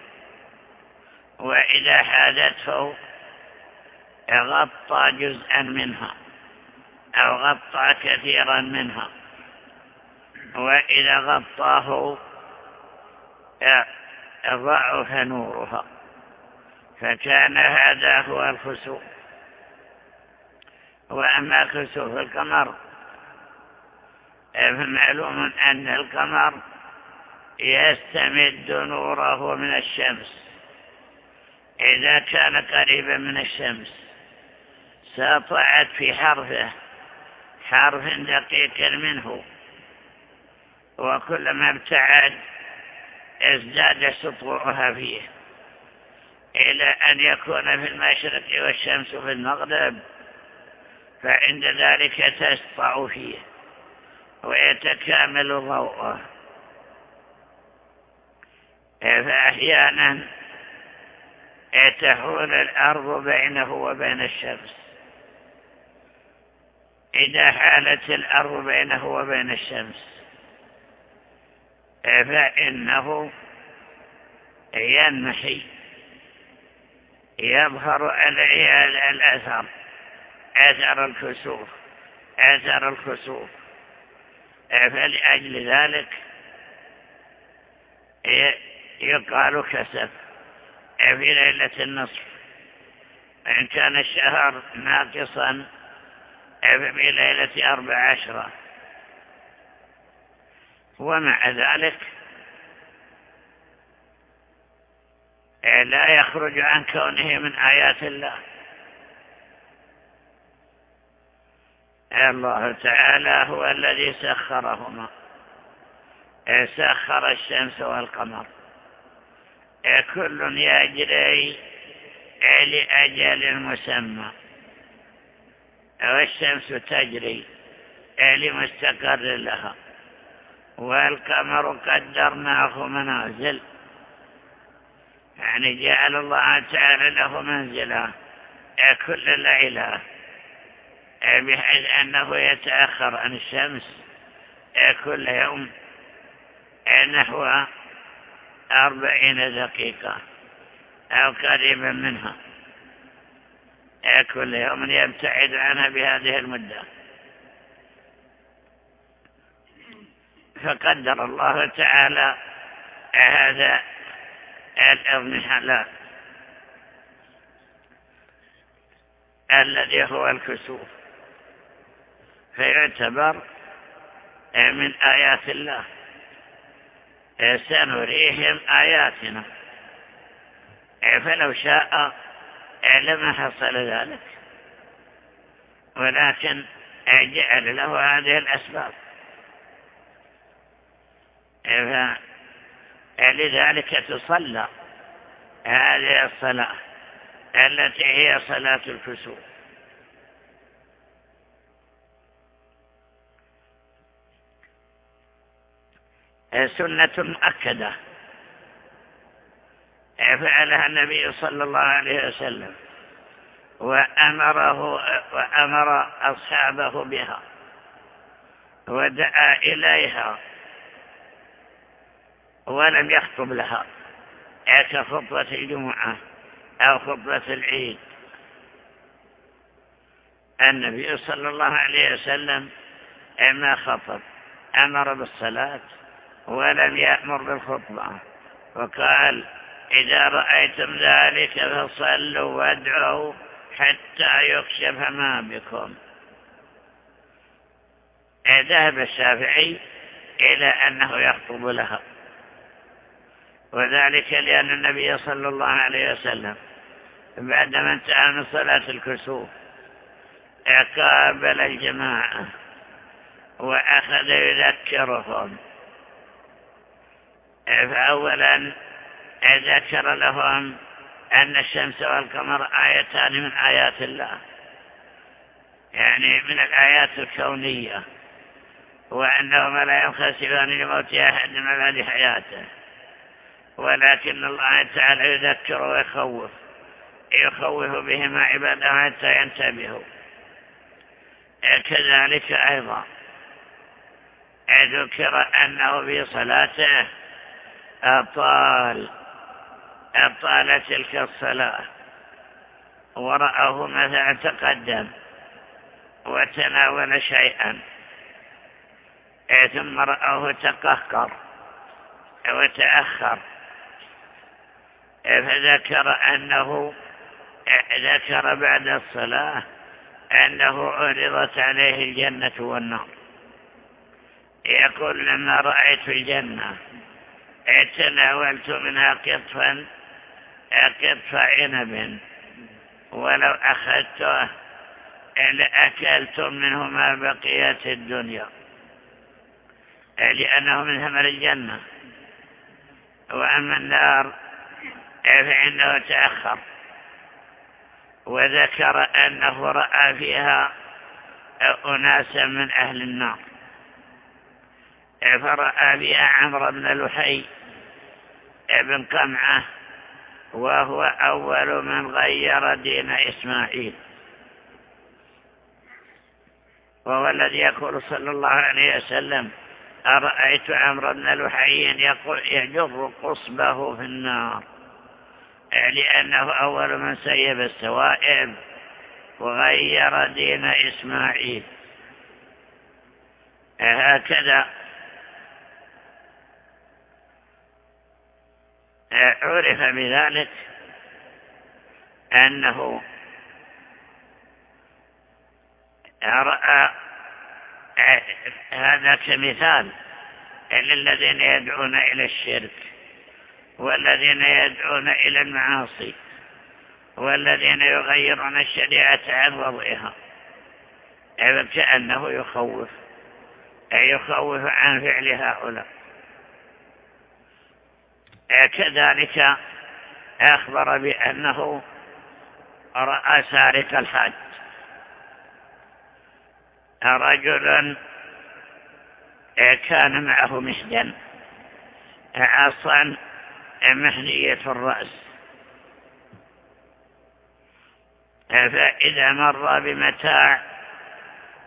وإذا حادته غطى جزءا منها أو غطى كثيرا منها. وإذا غطاه ضعف نورها. فكان هذا هو الخسوف وأما خسوف القمر فمعلوم أن القمر يستمد نوره من الشمس. إذا كان قريبا من الشمس. ساطعت في حرفه حرف دقيق منه. وكلما ابتعد ازداد سطوعها فيه. إلى أن يكون في المشرق والشمس في المغرب فعند ذلك تسطع فيه ويتكامل ضوءه. فأحيانا تحول الأرض بينه وبين الشمس. إذا حالت الأرض بينه وبين الشمس فإنه ينحي يظهر الأثر أثر الكسوف أثر الكسوف فلأجل ذلك يقال كسف في ليلة النصف. إن كان الشهر ناقصا في ليلة أربع عشرة. ومع ذلك لا يخرج عن كونه من آيات الله. الله تعالى هو الذي سخرهما. سخر الشمس والقمر. كل يجري لأجل مسمى. والشمس تجري لمستقر لها والقمر قدرناه منازل. يعني جعل الله تعالى له منزله كل ليلة. بحيث أنه يتأخر عن الشمس كل يوم نحو أربعين دقيقة أو قريبا منها. كل يوم يبتعد عنها بهذه المدة. فقدر الله تعالى هذا الاضمحلال الذي هو الكسوف. فيعتبر من آيات الله. سنريهم آياتنا. فلو شاء لما حصل ذلك. ولكن جعل له هذه الأسباب. لذلك تصلى هذه الصلاة التي هي صلاة الكسوف. سنة مؤكدة. فعلها النبي صلى الله عليه وسلم وأمره وأمر أصحابه بها ودعا إليها ولم يخطب لها كخطبة الجمعة أو خطبة العيد. النبي صلى الله عليه وسلم ما خطب أمر بالصلاة ولم يأمر بالخطبة وقال إذا رأيتم ذلك فصلوا وادعوا حتى يكشف ما بكم. ذهب الشافعي إلى أنه يخطب لها. وذلك لأن النبي صلى الله عليه وسلم بعدما انتهى من صلاة الكسوف قابل الجماعة وأخذ يذكرهم. فأولا ذكر لهم أن الشمس والقمر آيتان من آيات الله. يعني من الآيات الكونية. وأنهما لا ينخسفان لموت أحد من بعد حياته. ولكن الله تعالى يذكر ويخوف. يخوف بهما عباده حتى ينتبهوا. كذلك أيضا. ذكر أنه في صلاته أطال أطال تلك الصلاة. ورأه مثلا تقدم؟ وتناول شيئا. ثم رأه تقهقر وتأخر. فذكر أنه ذكر بعد الصلاة أنه عرضت عليه الجنة والنار. يقول لما رأيت الجنة تناولت منها قطفا قطف عنب ولو أخذته لأكلتم منه ما بقيت الدنيا. لأنه من ثمر الجنة. وأما النار فإنه تأخر. وذكر أنه رأى فيها أناسا من أهل النار. فرأى بها عمرو بن لحي بن قمعة وهو أول من غير دين إسماعيل. وهو الذي يقول صلى الله عليه وسلم أرأيت عمرو بن لحي يجر قصبه في النار. لأنه أول من سيب السوائب وغير دين إسماعيل. هكذا عرف بذلك أنه رأى هذا كمثال للذين يدعون إلى الشرك والذين يدعون إلى المعاصي والذين يغيرون الشريعة عن وضعها. كأنه يخوف يخوف عن فعل هؤلاء. كذلك أخبر بأنه رأى سارق الحج رجل كان معه محجن عصا محنية الرأس. فإذا مر بمتاع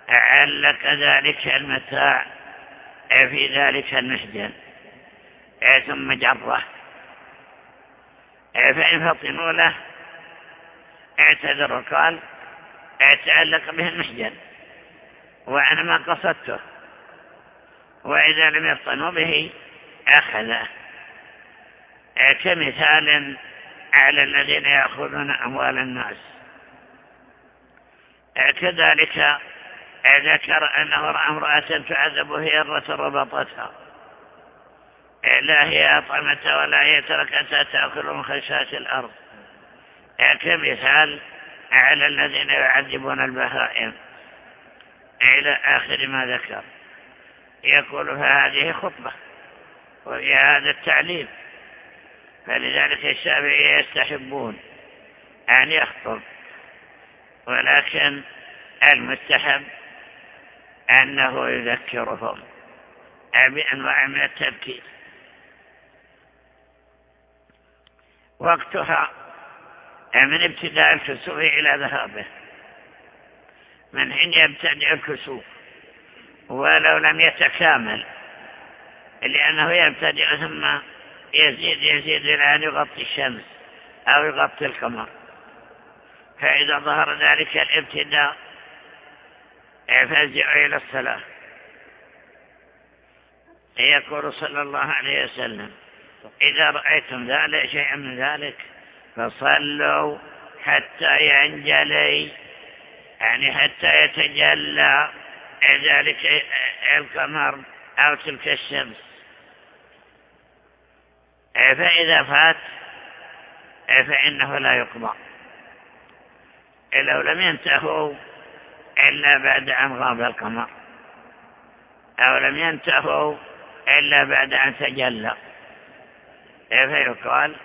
علق ذلك المتاع في ذلك المحجن ثم جره. فإن فطنوا له اعتذر قال اتعلق به المحجن. وأنا ما قصدته. وإذا لم يفطنوا به أخذه. كمثال على الذين يأخذون أموال الناس. كذلك ذكر أنه رأى امرأة تعذب هيرة ربطتها لا هي أطعمتها ولا هي تركتها تأكل من خشاش الأرض. كمثال على الذين يعذبون البهائم. إلى آخر ما ذكر. يقول فهذه خطبة وفي هذا التعليم. فلذلك الشافعية يستحبون أن يخطب. ولكن المستحب أنه يذكرهم. بأنواع من التذكير. وقتها من ابتداء الكسوف إلى ذهابه. من حين يبتدئ الكسوف ولو لم يتكامل لأنه يبتدئ ثم يزيد يزيد إلى أن يغطي الشمس أو يغطي القمر. فإذا ظهر ذلك الابتداء فازعوا إلى الصلاة. يقول صلى الله عليه وسلم إذا رأيتم ذلك شيئا من ذلك فصلوا حتى ينجلي. يعني حتى يتجلى. ذلك القمر أو تلك الشمس. فإذا فات فإنه لا يقضى. لو لم ينتهوا إلا بعد أن غاب القمر. أو لم ينتهوا إلا بعد أن تجلى. فيقال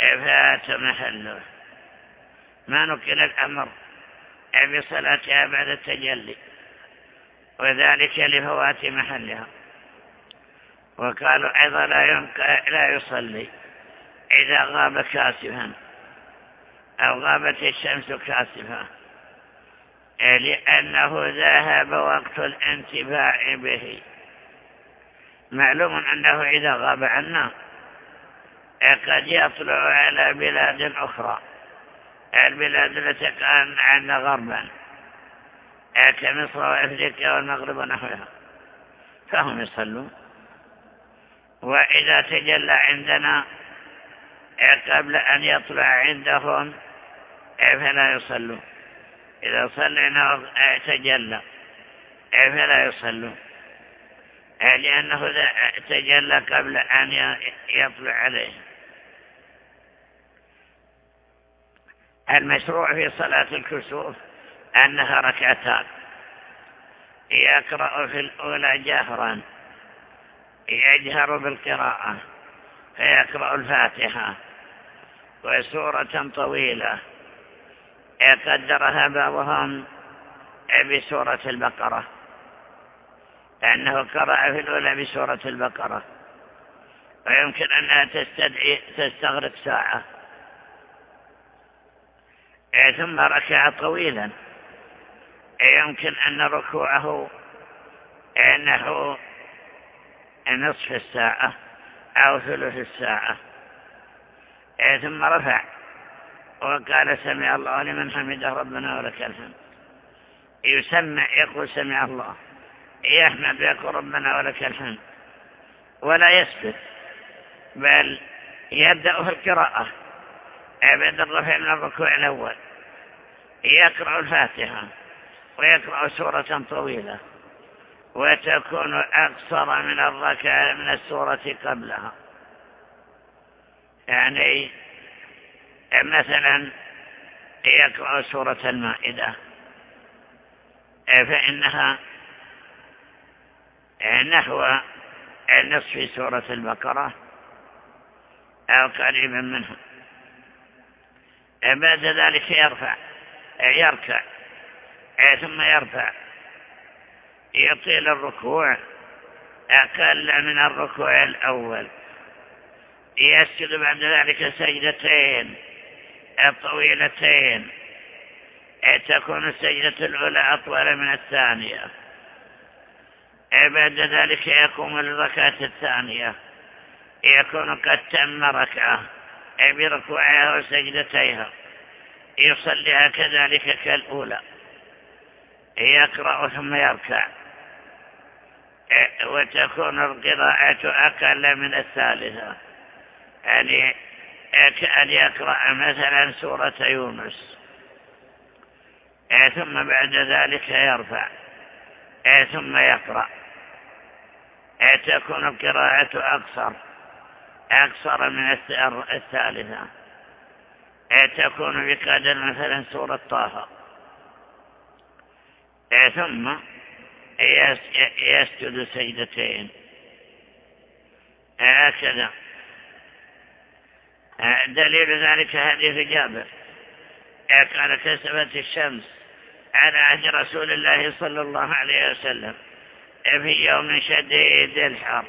فات محله ما نكل الأمر. بصلاتها بعد التجلي. وذلك لفوات محلها. وقالوا أيضا لا, لا يصلي. إذا غاب كاسفا. أو غابت الشمس كاسفة لأنه ذهب وقت الانتفاع به. معلوم أنه إذا غاب عنا قد يطلع على بلاد أخرى. البلاد التي كان عندنا غربا. كمصر وافريقيا والمغرب ونحوها. فهم يصلون. وإذا تجلى عندنا قبل أن يطلع عندهم فلا يصلون. إذا صلينا تجلى فلا يصلون. لأنه تجلى قبل أن يطلع عليه المشروع في صلاة الكسوف أنها ركعتان. يقرأ في الأولى جهرا يجهر بالقراءة فيقرأ الفاتحة وسورة طويلة. يقدرها بعضهم بسورة البقرة لأنه قرأ في الأولى بسورة البقرة. ويمكن أنها تستدعي تستغرق ساعة. ثم ركع طويلا. يمكن أن ركوعه نحو نصف الساعة أو ثلث الساعة. ثم رفع. وقال سمع الله لمن حمده ربنا ولك الحمد. يسمع يقول سمع الله. يحمد يقول ربنا ولك الحمد. ولا يسكت بل يبدأ في القراءة. بعد الرفع من الركوع الأول. يقرأ الفاتحة ويقرأ سورة طويلة وتكون أقصر من الركعة من السورة قبلها. يعني مثلا يقرأ سورة المائدة. فإنها نحو نصف سورة البقرة أو قريبا منها. بعد ذلك يرفع يركع ثم يرفع. يطيل الركوع أقل من الركوع الأول. يسجد بعد ذلك سجدتين طويلتين تكون السجدة الأولى أطول من الثانية. بعد ذلك يقوم للركعة الثانية. يكون قد تم بركوعها وسجدتيها. يصليها كذلك كالأولى. يقرأ ثم يركع. وتكون القراءة أقل من الثالثة. يعني كأن يقرأ مثلا سورة يونس. ثم بعد ذلك يرفع. ثم يقرأ. تكون القراءة أقصر. أقصر من الثالثة. تكون بقدر مثلا سورة طه. ثم يسجد سجدتين. هكذا. دليل ذلك حديث جابر. قال كسبت الشمس على عهد رسول الله صلى الله عليه وسلم في يوم شديد الحر.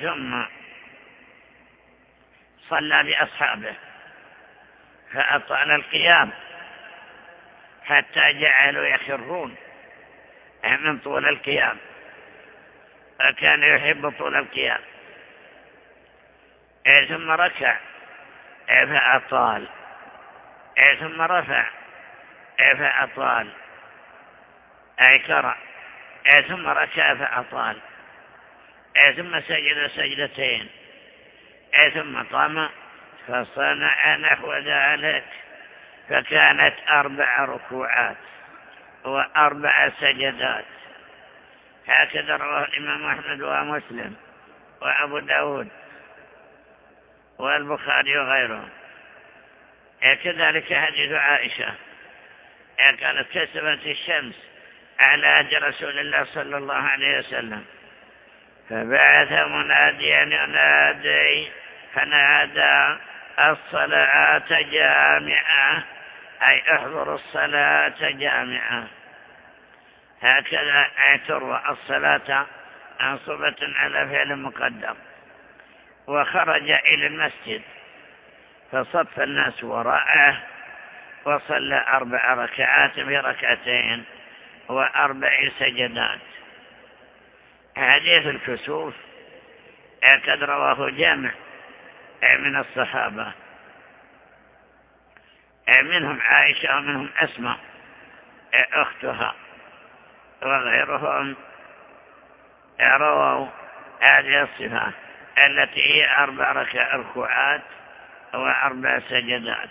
ثم صلى بأصحابه فأطال القيام حتى جعلوا يخرون من طول القيام فكان يحب طول القيام. ثم ركع فأطال ثم رفع فأطال أي كرع ثم ركع فأطال ثم سجد سجدتين. ثم قام فصنع نحو ذلك فكانت أربع ركوعات وأربع سجدات. هكذا رواه الإمام أحمد ومسلم وأبو داود والبخاري وغيره كذلك حديث عائشة. كانت كسبت الشمس على عهد رسول الله صلى الله عليه وسلم. فبعث مناديا ينادي فنادى الصلاة جامعة أي احضروا الصلاة جامعة. هكذا اعتروا الصلاة أنصبة على فعل مقدم. وخرج إلى المسجد فصف الناس وراءه وصلى أربع ركعات في ركعتين وأربع سجدات. حديث الكسوف قد رواه جامع من الصحابة. منهم عائشة ومنهم أسماء. أختها. وغيرهم. رووا هذه الصفة التي هي أربع ركوعات وأربع سجدات.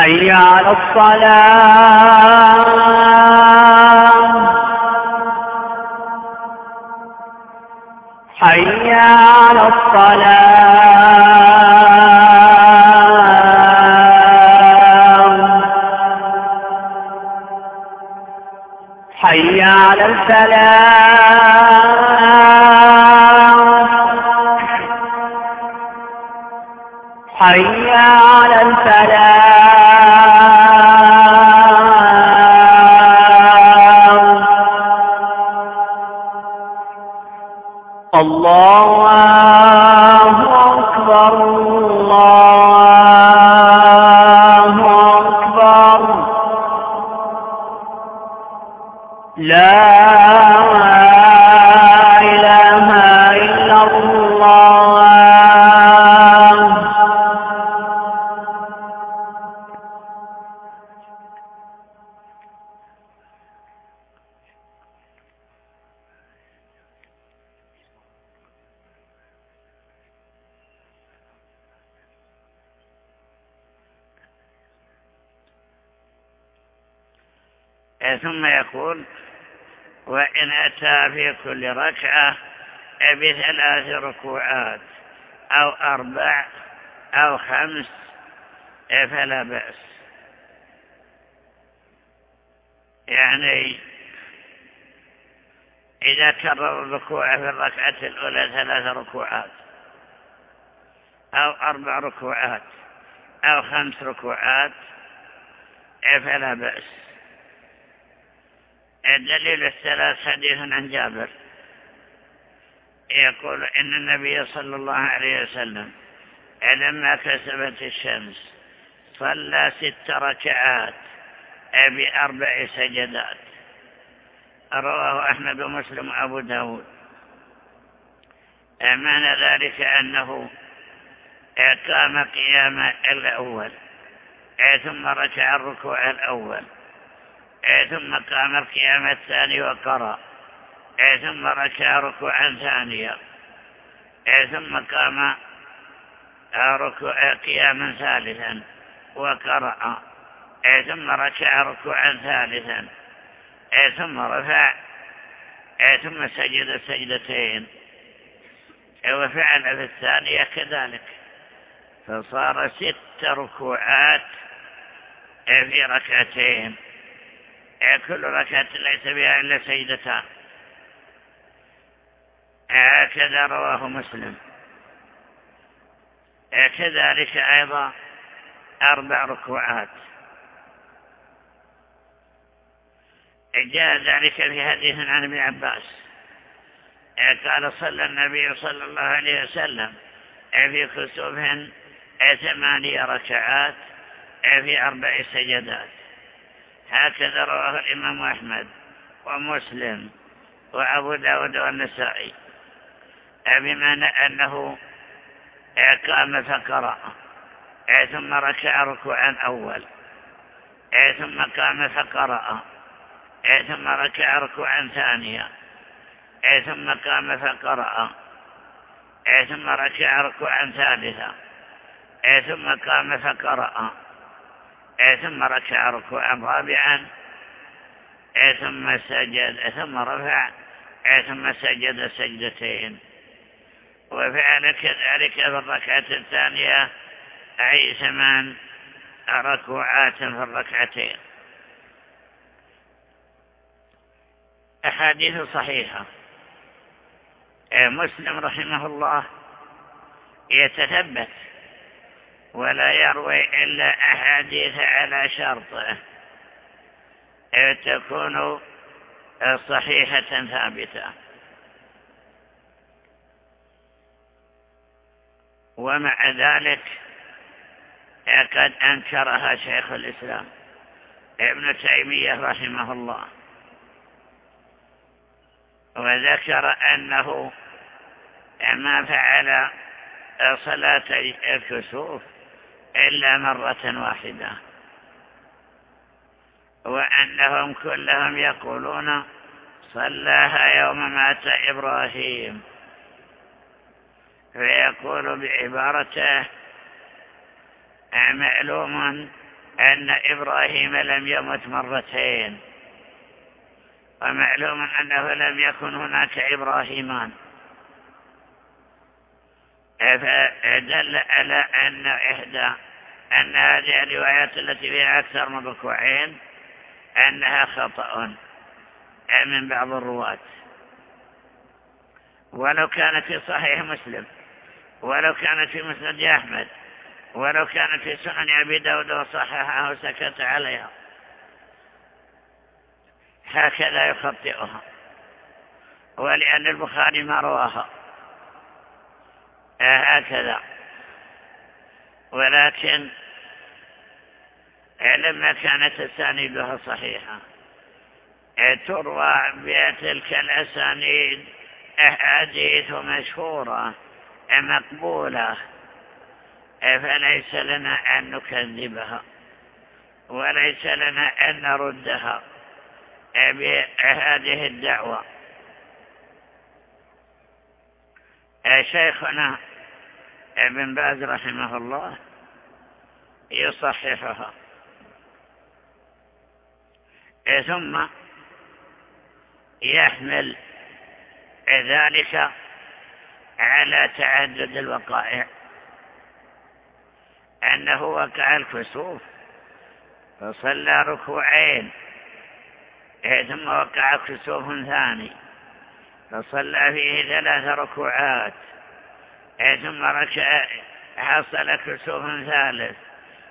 حي على الصلاة. حي على الصلاة. حي على الفلاح حي على الفلاح الله أكبر. كل ركعة بثلاث ركوعات أو أربع أو خمس فلا بأس. يعني إذا كرر الركوع في الركعة الأولى ثلاث ركوعات أو أربع ركوعات أو خمس ركوعات فلا بأس. الدليل الثلاث حديث عن جابر. يقول إن النبي صلى الله عليه وسلم لما كسبت الشمس صلى ست ركعات بأربع سجدات. رواه أحمد ومسلم وأبو داود. معنى ذلك أنه قام قيام الأول ثم ركع الركوع الأول. ثم قام القيام الثاني وقرأ. ثم ركع ركوعا ثانيا. ثم قام ركوع قياما ثالثا وقرأ. ثم ركع ركوعا ثالثا. ثم رفع. ثم سجد سجدتين. وفعل في الثانية كذلك. فصار ست ركوعات في ركعتين. كل ركعة ليس بها إلا سيدتان هكذا رواه مسلم. كذلك أيضا أربع ركوعات. جاء ذلك في حديث عن ابن عباس. قال صلى النبي صلى الله عليه وسلم في كسوف ثمانية ركعات في أربع سجدات. هكذا رواه الإمام أحمد ومسلم وأبو داود والنسائي. بمعنى أنه قام فقرأ ثم ركع ركوعا أول ثم قام فقرأ ثم ركع ركوعا ثانيا ثم قام فقرأ ثم ركع ركوعا ثالثا ثم قام فقرأ. ثم ركع ركوعا رابعا. ثم سجد ثم رفع. ثم سجد سجدتين. وفعل كذلك في الركعة الثانية أي ثمان ركوعات في الركعتين. أحاديث صحيحة. مسلم رحمه الله يتثبت ولا يروي إلا أحاديث على شرطه تكون صحيحة ثابتة. ومع ذلك قد أنكرها شيخ الإسلام ابن تيمية رحمه الله. وذكر أنه ما فعل صلاة الكسوف إلا مرة واحدة. وأنهم كلهم يقولون صلاها يوم مات إبراهيم. فيقول بعبارته معلوم أن إبراهيم لم يمت مرتين. ومعلوم أنه لم يكن هناك إبراهيمان. فدل على أن إحدى أن هذه الروايات التي فيها أكثر من ركوعين أنها خطأ من بعض الرواة. ولو كانت في صحيح مسلم ولو كانت في مسند أحمد ولو كانت في سنن أبي داود وصححها وسكت عليها هكذا يخطئها. ولأن البخاري ما رواها. هكذا. ولكن لما كانت أسانيدها صحيحة تروى بتلك الأسانيد أحاديث مشهورة مقبولة فليس لنا أن نكذبها وليس لنا أن نردها بهذه الدعوة. شيخنا ابن باز رحمه الله يصححها. ثم يحمل ذلك على تعدد الوقائع. أنه وقع الكسوف فصلى ركوعين ثم وقع كسوف ثاني فصلى فيه ثلاث ركوعات. ثم ركع حصل كسوف ثالث.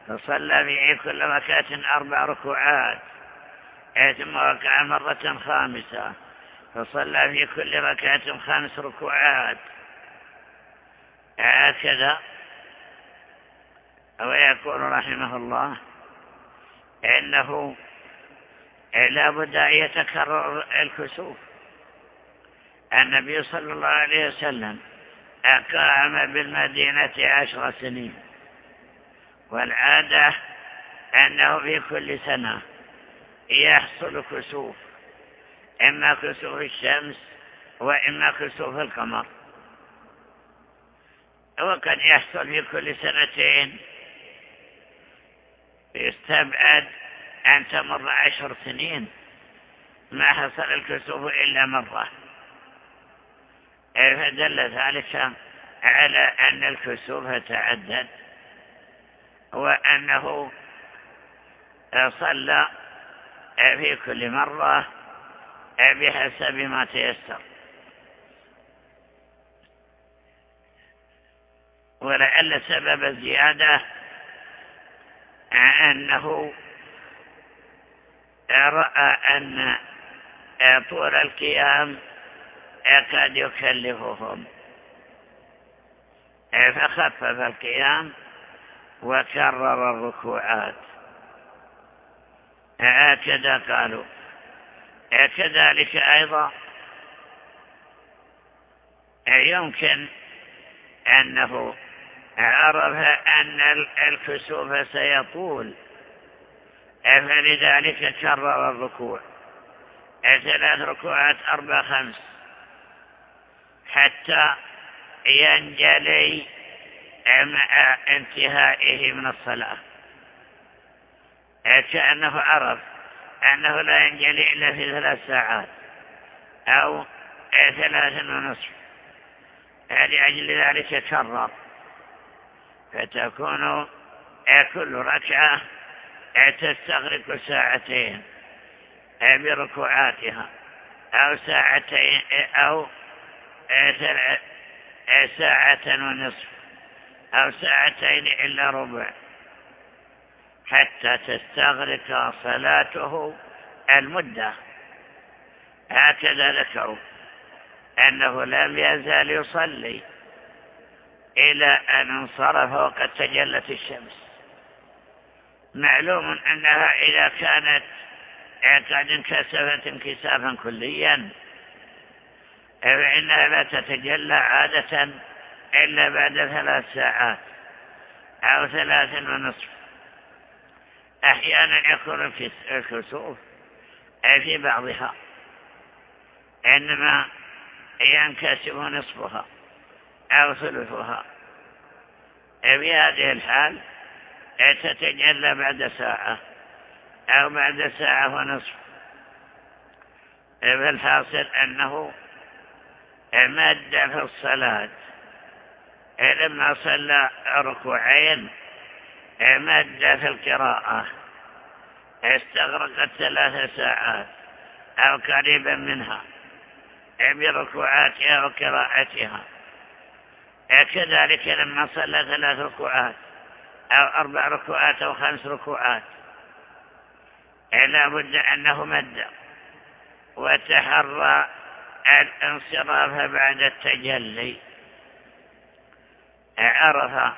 فصلى فيه كل ركعة أربع ركوعات. ثم ركع مرة خامسة. فصلى في كل ركعة خمس ركوعات. هكذا. ويقول رحمه الله إنه لا بد أن يتكرر الكسوف. النبي صلى الله عليه وسلم أقام بالمدينة عشر سنين. والعادة أنه في كل سنة يحصل كسوف إما كسوف الشمس وإما كسوف القمر. وقد يحصل في كل سنتين يستبعد أن تمر عشر سنين. ما حصل الكسوف إلا مرة. فدل ذلك على أن الكسوف تعدد وأنه صلى في كل مرة بحسب ما تيسر. ولعل سبب الزيادة أنه رأى أن طول القيام قد يكلفهم. فخفف القيام وكرر الركوعات. هكذا قالوا. كذلك أيضا يمكن أنه عرف أن الكسوف سيطول. فلذلك كرر الركوع. ثلاث ركوعات أربع خمس. حتى ينجلي مع انتهائه من الصلاة. كأنه عرف أنه لا ينجلي إلا في ثلاث ساعات أو ثلاث ونصف. لأجل ذلك كرر فتكون كل ركعة تستغرق ساعتين بركوعاتها أو ساعتين أو ساعة ونصف أو ساعتين إلا ربع حتى تستغرق صلاته المدة. هكذا ذكروا أنه لم يزال يصلي إلى أن انصرف وقد تجلت الشمس. معلوم أنها إذا كانت قد انكسفت انكسافا كليا. فإنها لا تتجلى عادة إلا بعد ثلاث ساعات أو ثلاث ونصف. أحيانا يكون الكسوف في بعضها إنما ينكسف نصفها أو ثلثها. في هذه الحال تتجلى بعد ساعة أو بعد ساعة ونصف. فالحاصل أنه مد في الصلاة. لما صلى ركوعين مد في القراءة. استغرقت ثلاث ساعات أو قريبا منها بركوعاتها وقراءتها كذلك لما صلى ثلاث ركوعات أو أربع ركوعات أو خمس ركوعات. لا بد أنه مد وتحرى الانصراف بعد التجلي. عرف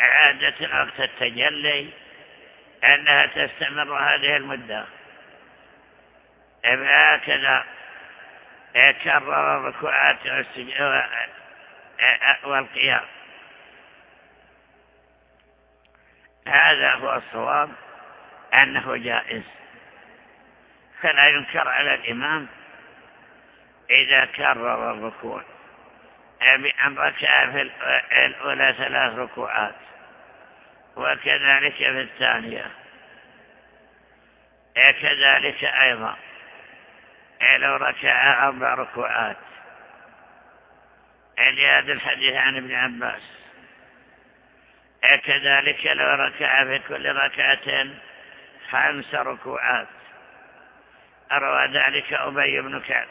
عادة وقت التجلي أنها تستمر هذه المدة. هكذا كرر الركوعات والقيام. هذا هو الصواب أنه جائز. فلا ينكر على الإمام إذا كرر الركوع. بأن ركع في الأولى ثلاث ركوعات. وكذلك في الثانية. كذلك أيضا. لو ركع أربع ركوعات. لهذا الحديث عن ابن عباس. كذلك لو ركع في كل ركعة خمس ركوعات. أروى ذلك أبي بن كعب.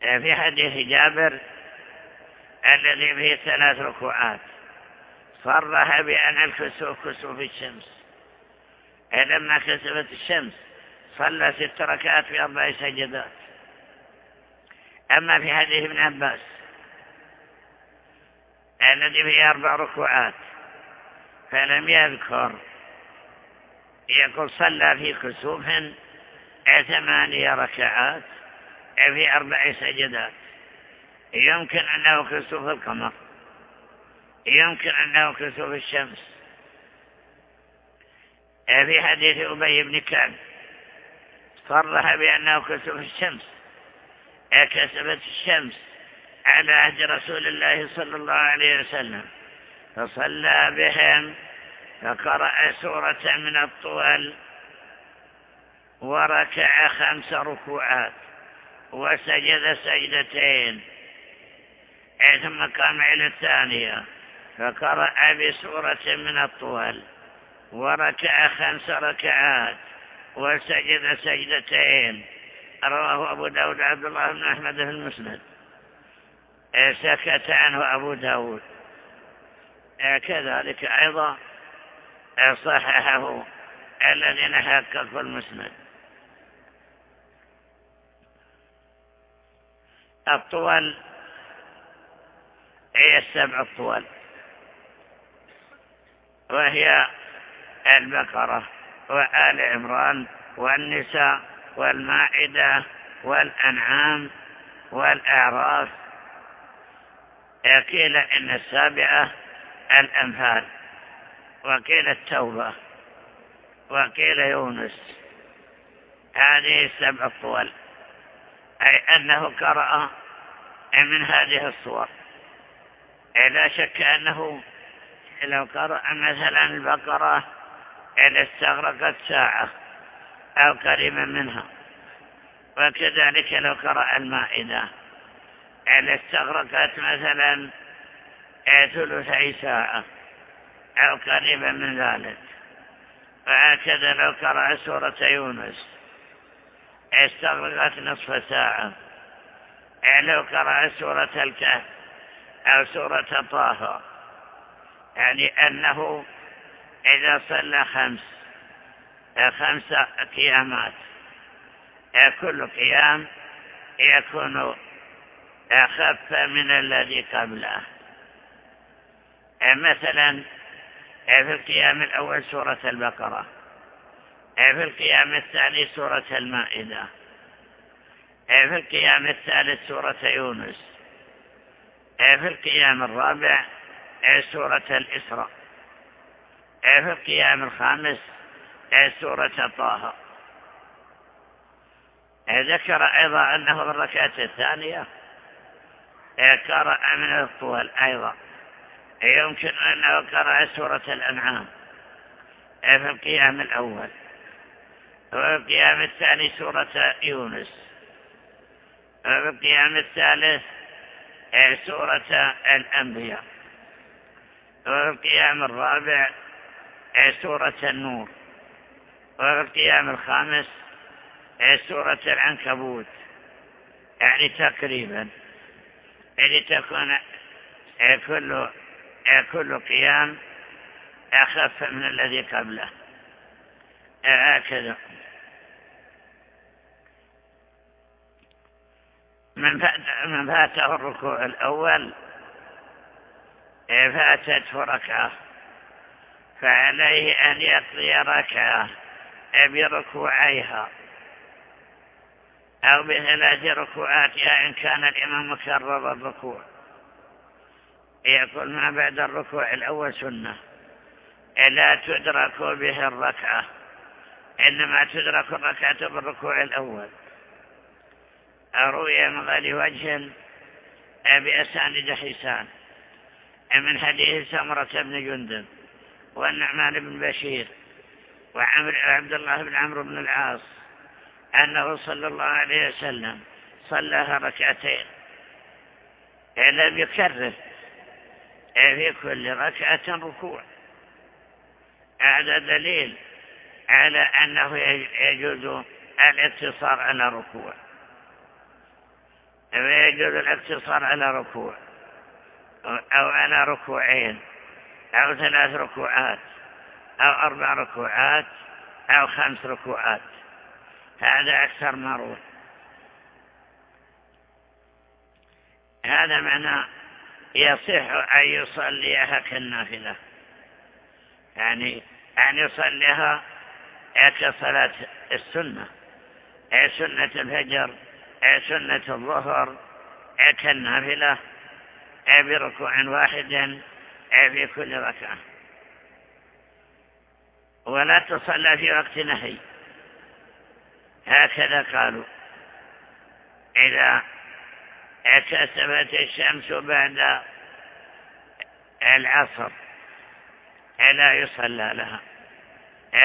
في حديث جابر الذي فيه ثلاث ركوعات. صرح بأن الكسوف كسوف الشمس. لما كسفت الشمس صلى ست ركعات في أربع سجدات. أما في حديث ابن عباس الذي فيه أربع ركوعات فلم يذكر يقول صلى في كسوف ثمانية ركعات. في أربع سجدات. يمكن أنه كسوف القمر. يمكن أنه كسوف الشمس. في حديث أبي بن كعب. صرح بأنه كسوف الشمس. كسبت الشمس على عهد رسول الله صلى الله عليه وسلم. فصلى بهم فقرأ سورة من الطول. وركع خمس ركوعات. وسجد سجدتين. ثم قام إلى الثانية فقرأ بسورة من الطول وركع خمس ركعات وسجد سجدتين. رواه أبو داود عبد الله بن أحمد في المسند. سكت عنه أبو داود. كذلك أيضا صححه الذين حققوا المسند. الطول هي السبع الطول وهي البقرة وآل عمران والنساء والمائدة والأنعام والأعراف. قيل إن السابعة الأنفال. وقيل التوبة. وقيل يونس. هذه السبع الطول أي أنه قرأ من هذه الصور. لا شك أنه لو قرأ مثلا البقرة إذا استغرقت ساعة أو قريبا منها. وكذلك لو قرأ المائدة إذا استغرقت مثلا ثلثي ساعة أو قريبا من ذلك. وهكذا لو قرأ سورة يونس. استغرقت نصف ساعة. لو قرأ سورة الكهف أو سورة طه. يعني أنه إذا صلى خمس خمس قيامات. كل قيام يكون أخف من الذي قبله. مثلا في القيام الأول سورة البقرة. في القيام الثاني سورة المائدة. في القيام الثالث سورة يونس. في القيام الرابع سورة الإسراء. في القيام الخامس سورة طه. ذكر أيضا أنه في الركعة الثانية. قرأ من الطول أيضا. يمكن أنه قرأ سورة الأنعام. في القيام الأول. وفي القيام الثاني سورة يونس. وفي القيام الثالث سورة الأنبياء. وفي القيام الرابع سورة النور. وفي القيام الخامس سورة العنكبوت. يعني تقريبا لتكون كل كل قيام أخف من الذي قبله. هكذا. من فاته الركوع الأول فاتته ركعة فعليه أن يقضي ركعة بركوعيها أو بثلاث ركوعاتها إن كان الإمام مكرر الركوع. يقول ما بعد الركوع الأول سنة لا تدرك به الركعة إنما تدرك الركعة بالركوع الأول. روي من غير وجه بأساند حسان من حديث سمرة بن جندب والنعمان بن بشير وعبد الله بن عمرو بن العاص أنه صلى الله عليه وسلم صلىها ركعتين. لم يكرر في كل ركعة ركوع. هذا دليل على أنه يجوز الاقتصار على ركوع ويجوز الاقتصار على ركوع. أو على ركوعين. أو ثلاث ركوعات. أو أربع ركوعات. أو خمس ركوعات. هذا أكثر ما هذا معنى يصح أن يصليها كالنافلة. يعني أن يصليها كصلاة السنة. سنة الفجر. سنة الظهر كالنافلة بركوع واحد في كل ركعة. ولا تصلى في وقت نهي. هكذا قالوا. إذا كسفت الشمس بعد العصر لا يصلى لها.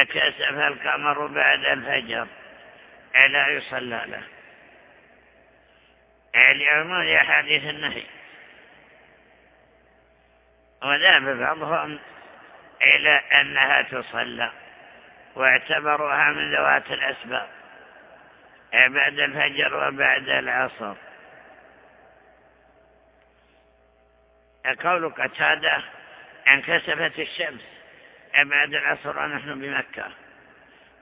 كسف القمر بعد الفجر لا يصلى له لعمود أحاديث النهي. وذهب بعضهم إلى أنها تصلى واعتبروها من ذوات الأسباب. بعد الفجر وبعد العصر. قول قتادة انكسفت الشمس. بعد العصر ونحن بمكة.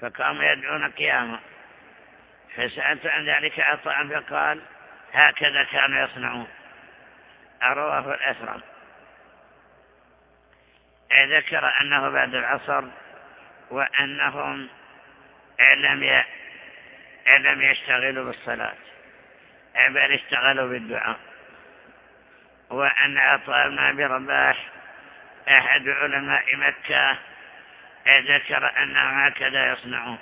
فقاموا يدعون قياما. فسألت عن ذلك عطاء فقال هكذا كانوا يصنعون. أرواه الأثرم ذكر أنه بعد العصر وأنهم لم لم يشتغلوا بالصلاة بل اشتغلوا بالدعاء. وأن عطاء بن أبي رباح أحد علماء مكة ذكر أنهم هكذا يصنعون.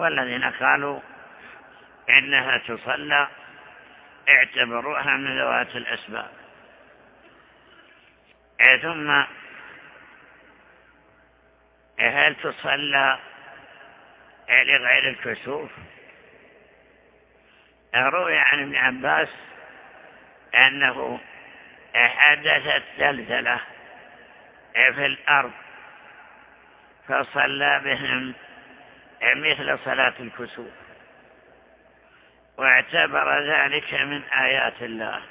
والذين قالوا إنها تصلى اعتبروها من ذوات الأسباب. ثم هل تصلى لغير الكسوف؟ روي عن ابن عباس أنه حدثت زلزلة في الأرض فصلى بهم مثل صلاة الكسوف. واعتبر ذلك من آيات الله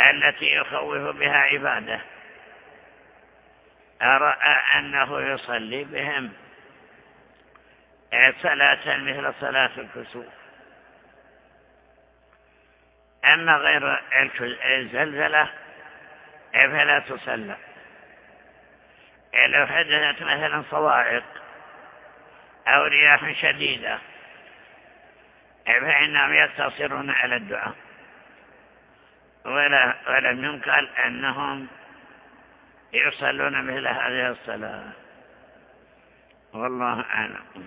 التي يخوف بها عباده. رأى أنه يصلي بهم صلاة مثل صلاة الكسوف. أما غير الزلزلة فلا تصلى. لو حدثت مثلا صواعق أو رياح شديدة. فإنهم يقتصرون على الدعاء. ولا ولم ينقل أنهم يصلون مثل هذه الصلاة. والله أعلم.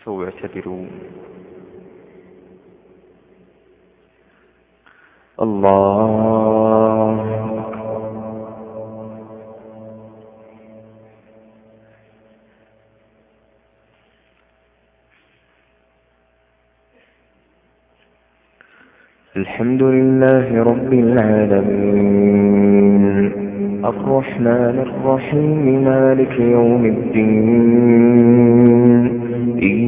استووا اعتبروا الله. الحمد لله رب العالمين. الرحمن الرحيم مالك يوم الدين.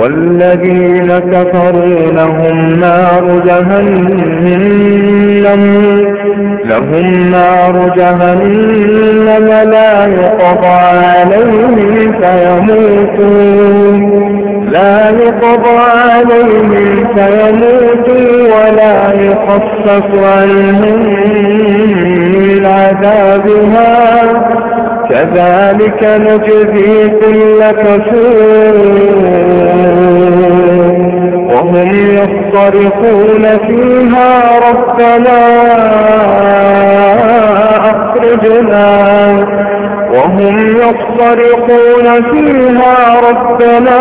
والذين كفروا لهم نار جهنم لهم نار جهنم لا يقضى عليهم فيموتون لا يقضى عليهم فيموتوا ولا يخفف عنهم من عذابها. كذلك نجزي كل كفور. وهم يصطرخون فيها ربنا أخرجنا. وهم يصطرخون فيها ربنا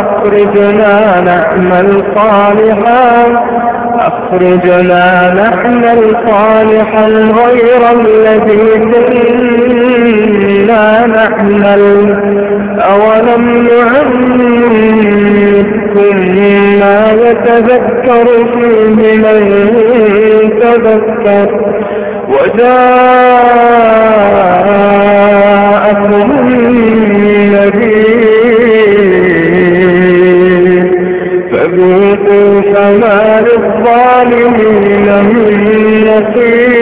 أخرجنا نعمل صالحا. أخرجنا نعمل صالحا غير الذي كنا نعمل. أولم نعمركم ما يتذكر فيه من تذكر؟ وجاءكم النذير. فذوقوا فما للظالمين من نصير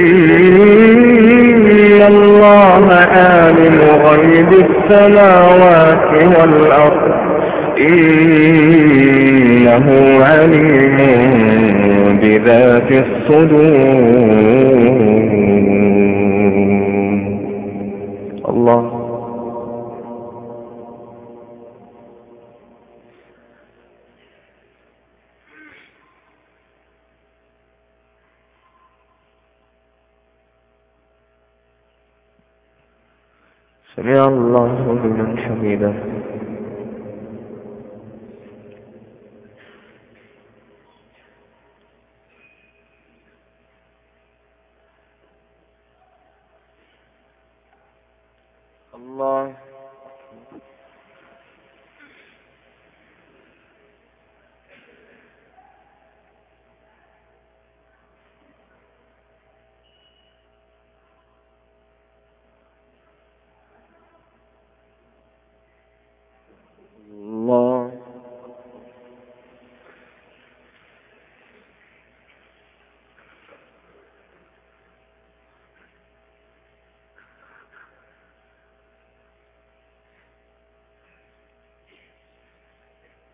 إن الله عالم غيب السماوات والأرض. إنه عليم بذات الصدور. لمن حمده الله الله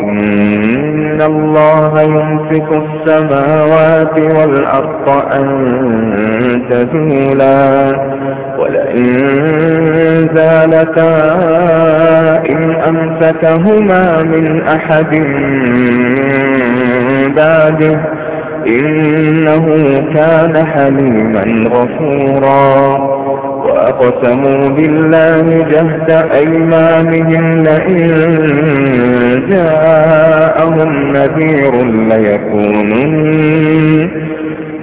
إن الله يمسك السماوات والأرض أن تزولا ولئن زالتا إن أمسكهما من أحد من بعده إنه كان حليما غفورا. وأقسموا بالله جهد أيمانهم لئن جاءهم نذير ليكونن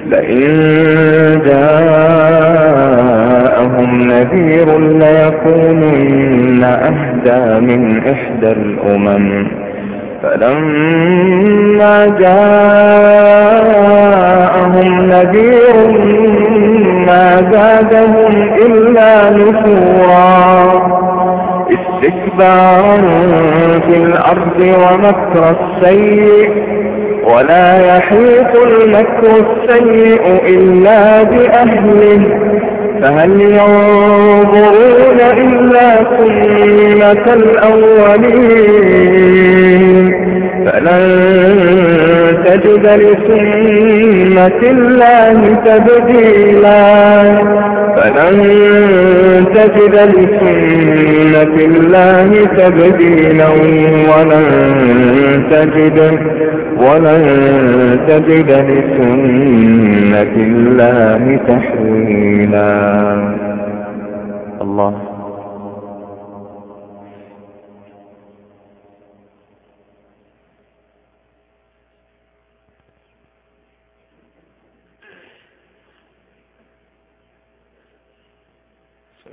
لئن جاءهم نذير ليكونن أهدى من إحدى الأمم. فلما جاءهم نذير ما زادهم إلا نفورا استكبارا في الأرض ومكر السيء ولا يحيط المكر السيء إلا بأهله فهل ينظرون إلا سنة الأولين فلن تجد لسنة الله تبديلا فلن تجد لسنة الله تبديلا ولن تجد ولن تجد لسنة الله تحويلا الله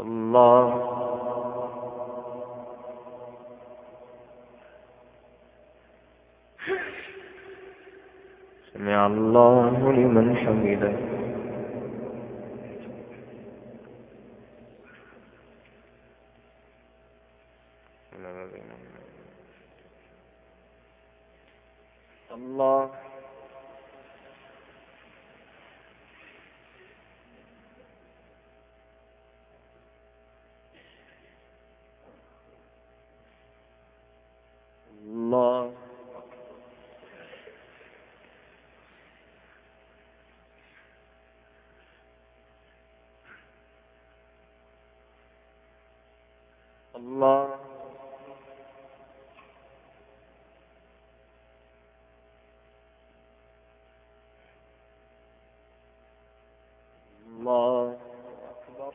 الله. سمع الله لمن حمده. الله الله الله الله أكبر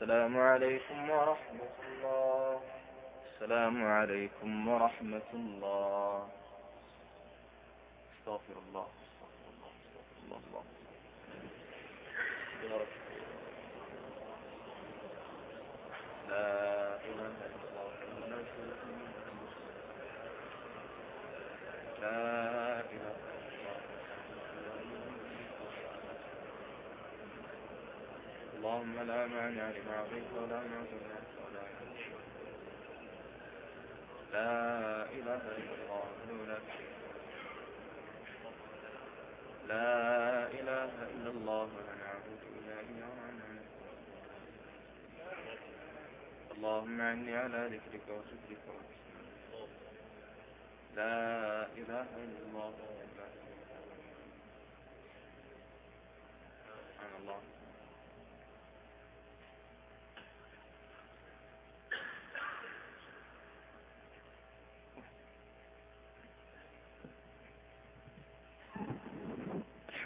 السلام عليكم ورحمة الله. السلام عليكم ورحمة الله. استغفر الله. استغفر الله. استغفر الله. الله يا رب لا إله إلا الله لا إله إلا الله اللهم لا مانع لما أعطيت ولا معطي ولا لا إله إلا الله لا لا إله إلا الله ولا نعبد إلا إياه اللهم عني على ذكرك وشكرك لا إله إلا الله لا سبحان الله.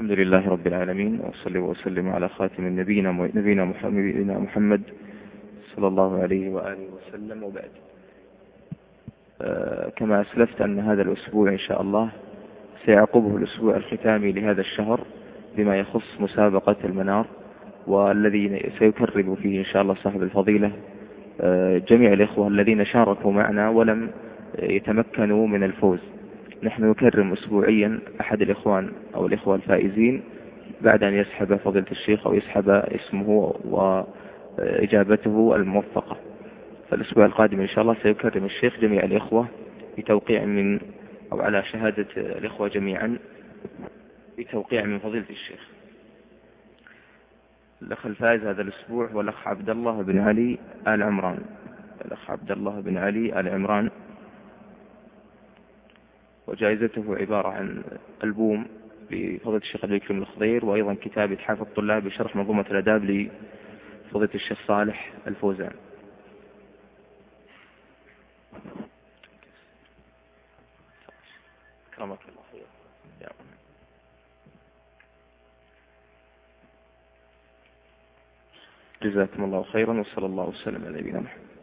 الحمد لله رب العالمين وصلي وسلم على خاتم النبينا نبينا محمد محمد صلى الله عليه وآله وسلم. وبعد. آه، كما أسلفت أن هذا الأسبوع إن شاء الله سيعقبه الأسبوع الختامي لهذا الشهر بما يخص مسابقة المنار والذي سيكرم فيه إن شاء الله صاحب الفضيلة آه، جميع الإخوة الذين شاركوا معنا ولم يتمكنوا من الفوز. نحن نكرم أسبوعيا أحد الإخوان أو الإخوة الفائزين بعد أن يسحب فضيلة الشيخ أو يسحب اسمه وإجابته الموفقة. فالأسبوع القادم إن شاء الله سيكرم الشيخ جميع الإخوة بتوقيع من أو على شهادة الإخوة جميعا بتوقيع من فضيلة الشيخ. الأخ الفائز هذا الأسبوع هو الأخ عبد الله بن علي آل عمران. الأخ عبد الله بن علي آل عمران. وجائزته عبارة عن ألبوم بفضيلة الشيخ عبد الكريم الخضير وأيضا كتاب إتحاف الطلاب بشرح منظومة الأداب لفضيلة الشيخ صالح الفوزان. كرمك الله جزاكم الله خيرا وصلى الله وسلم على نبينا محمد.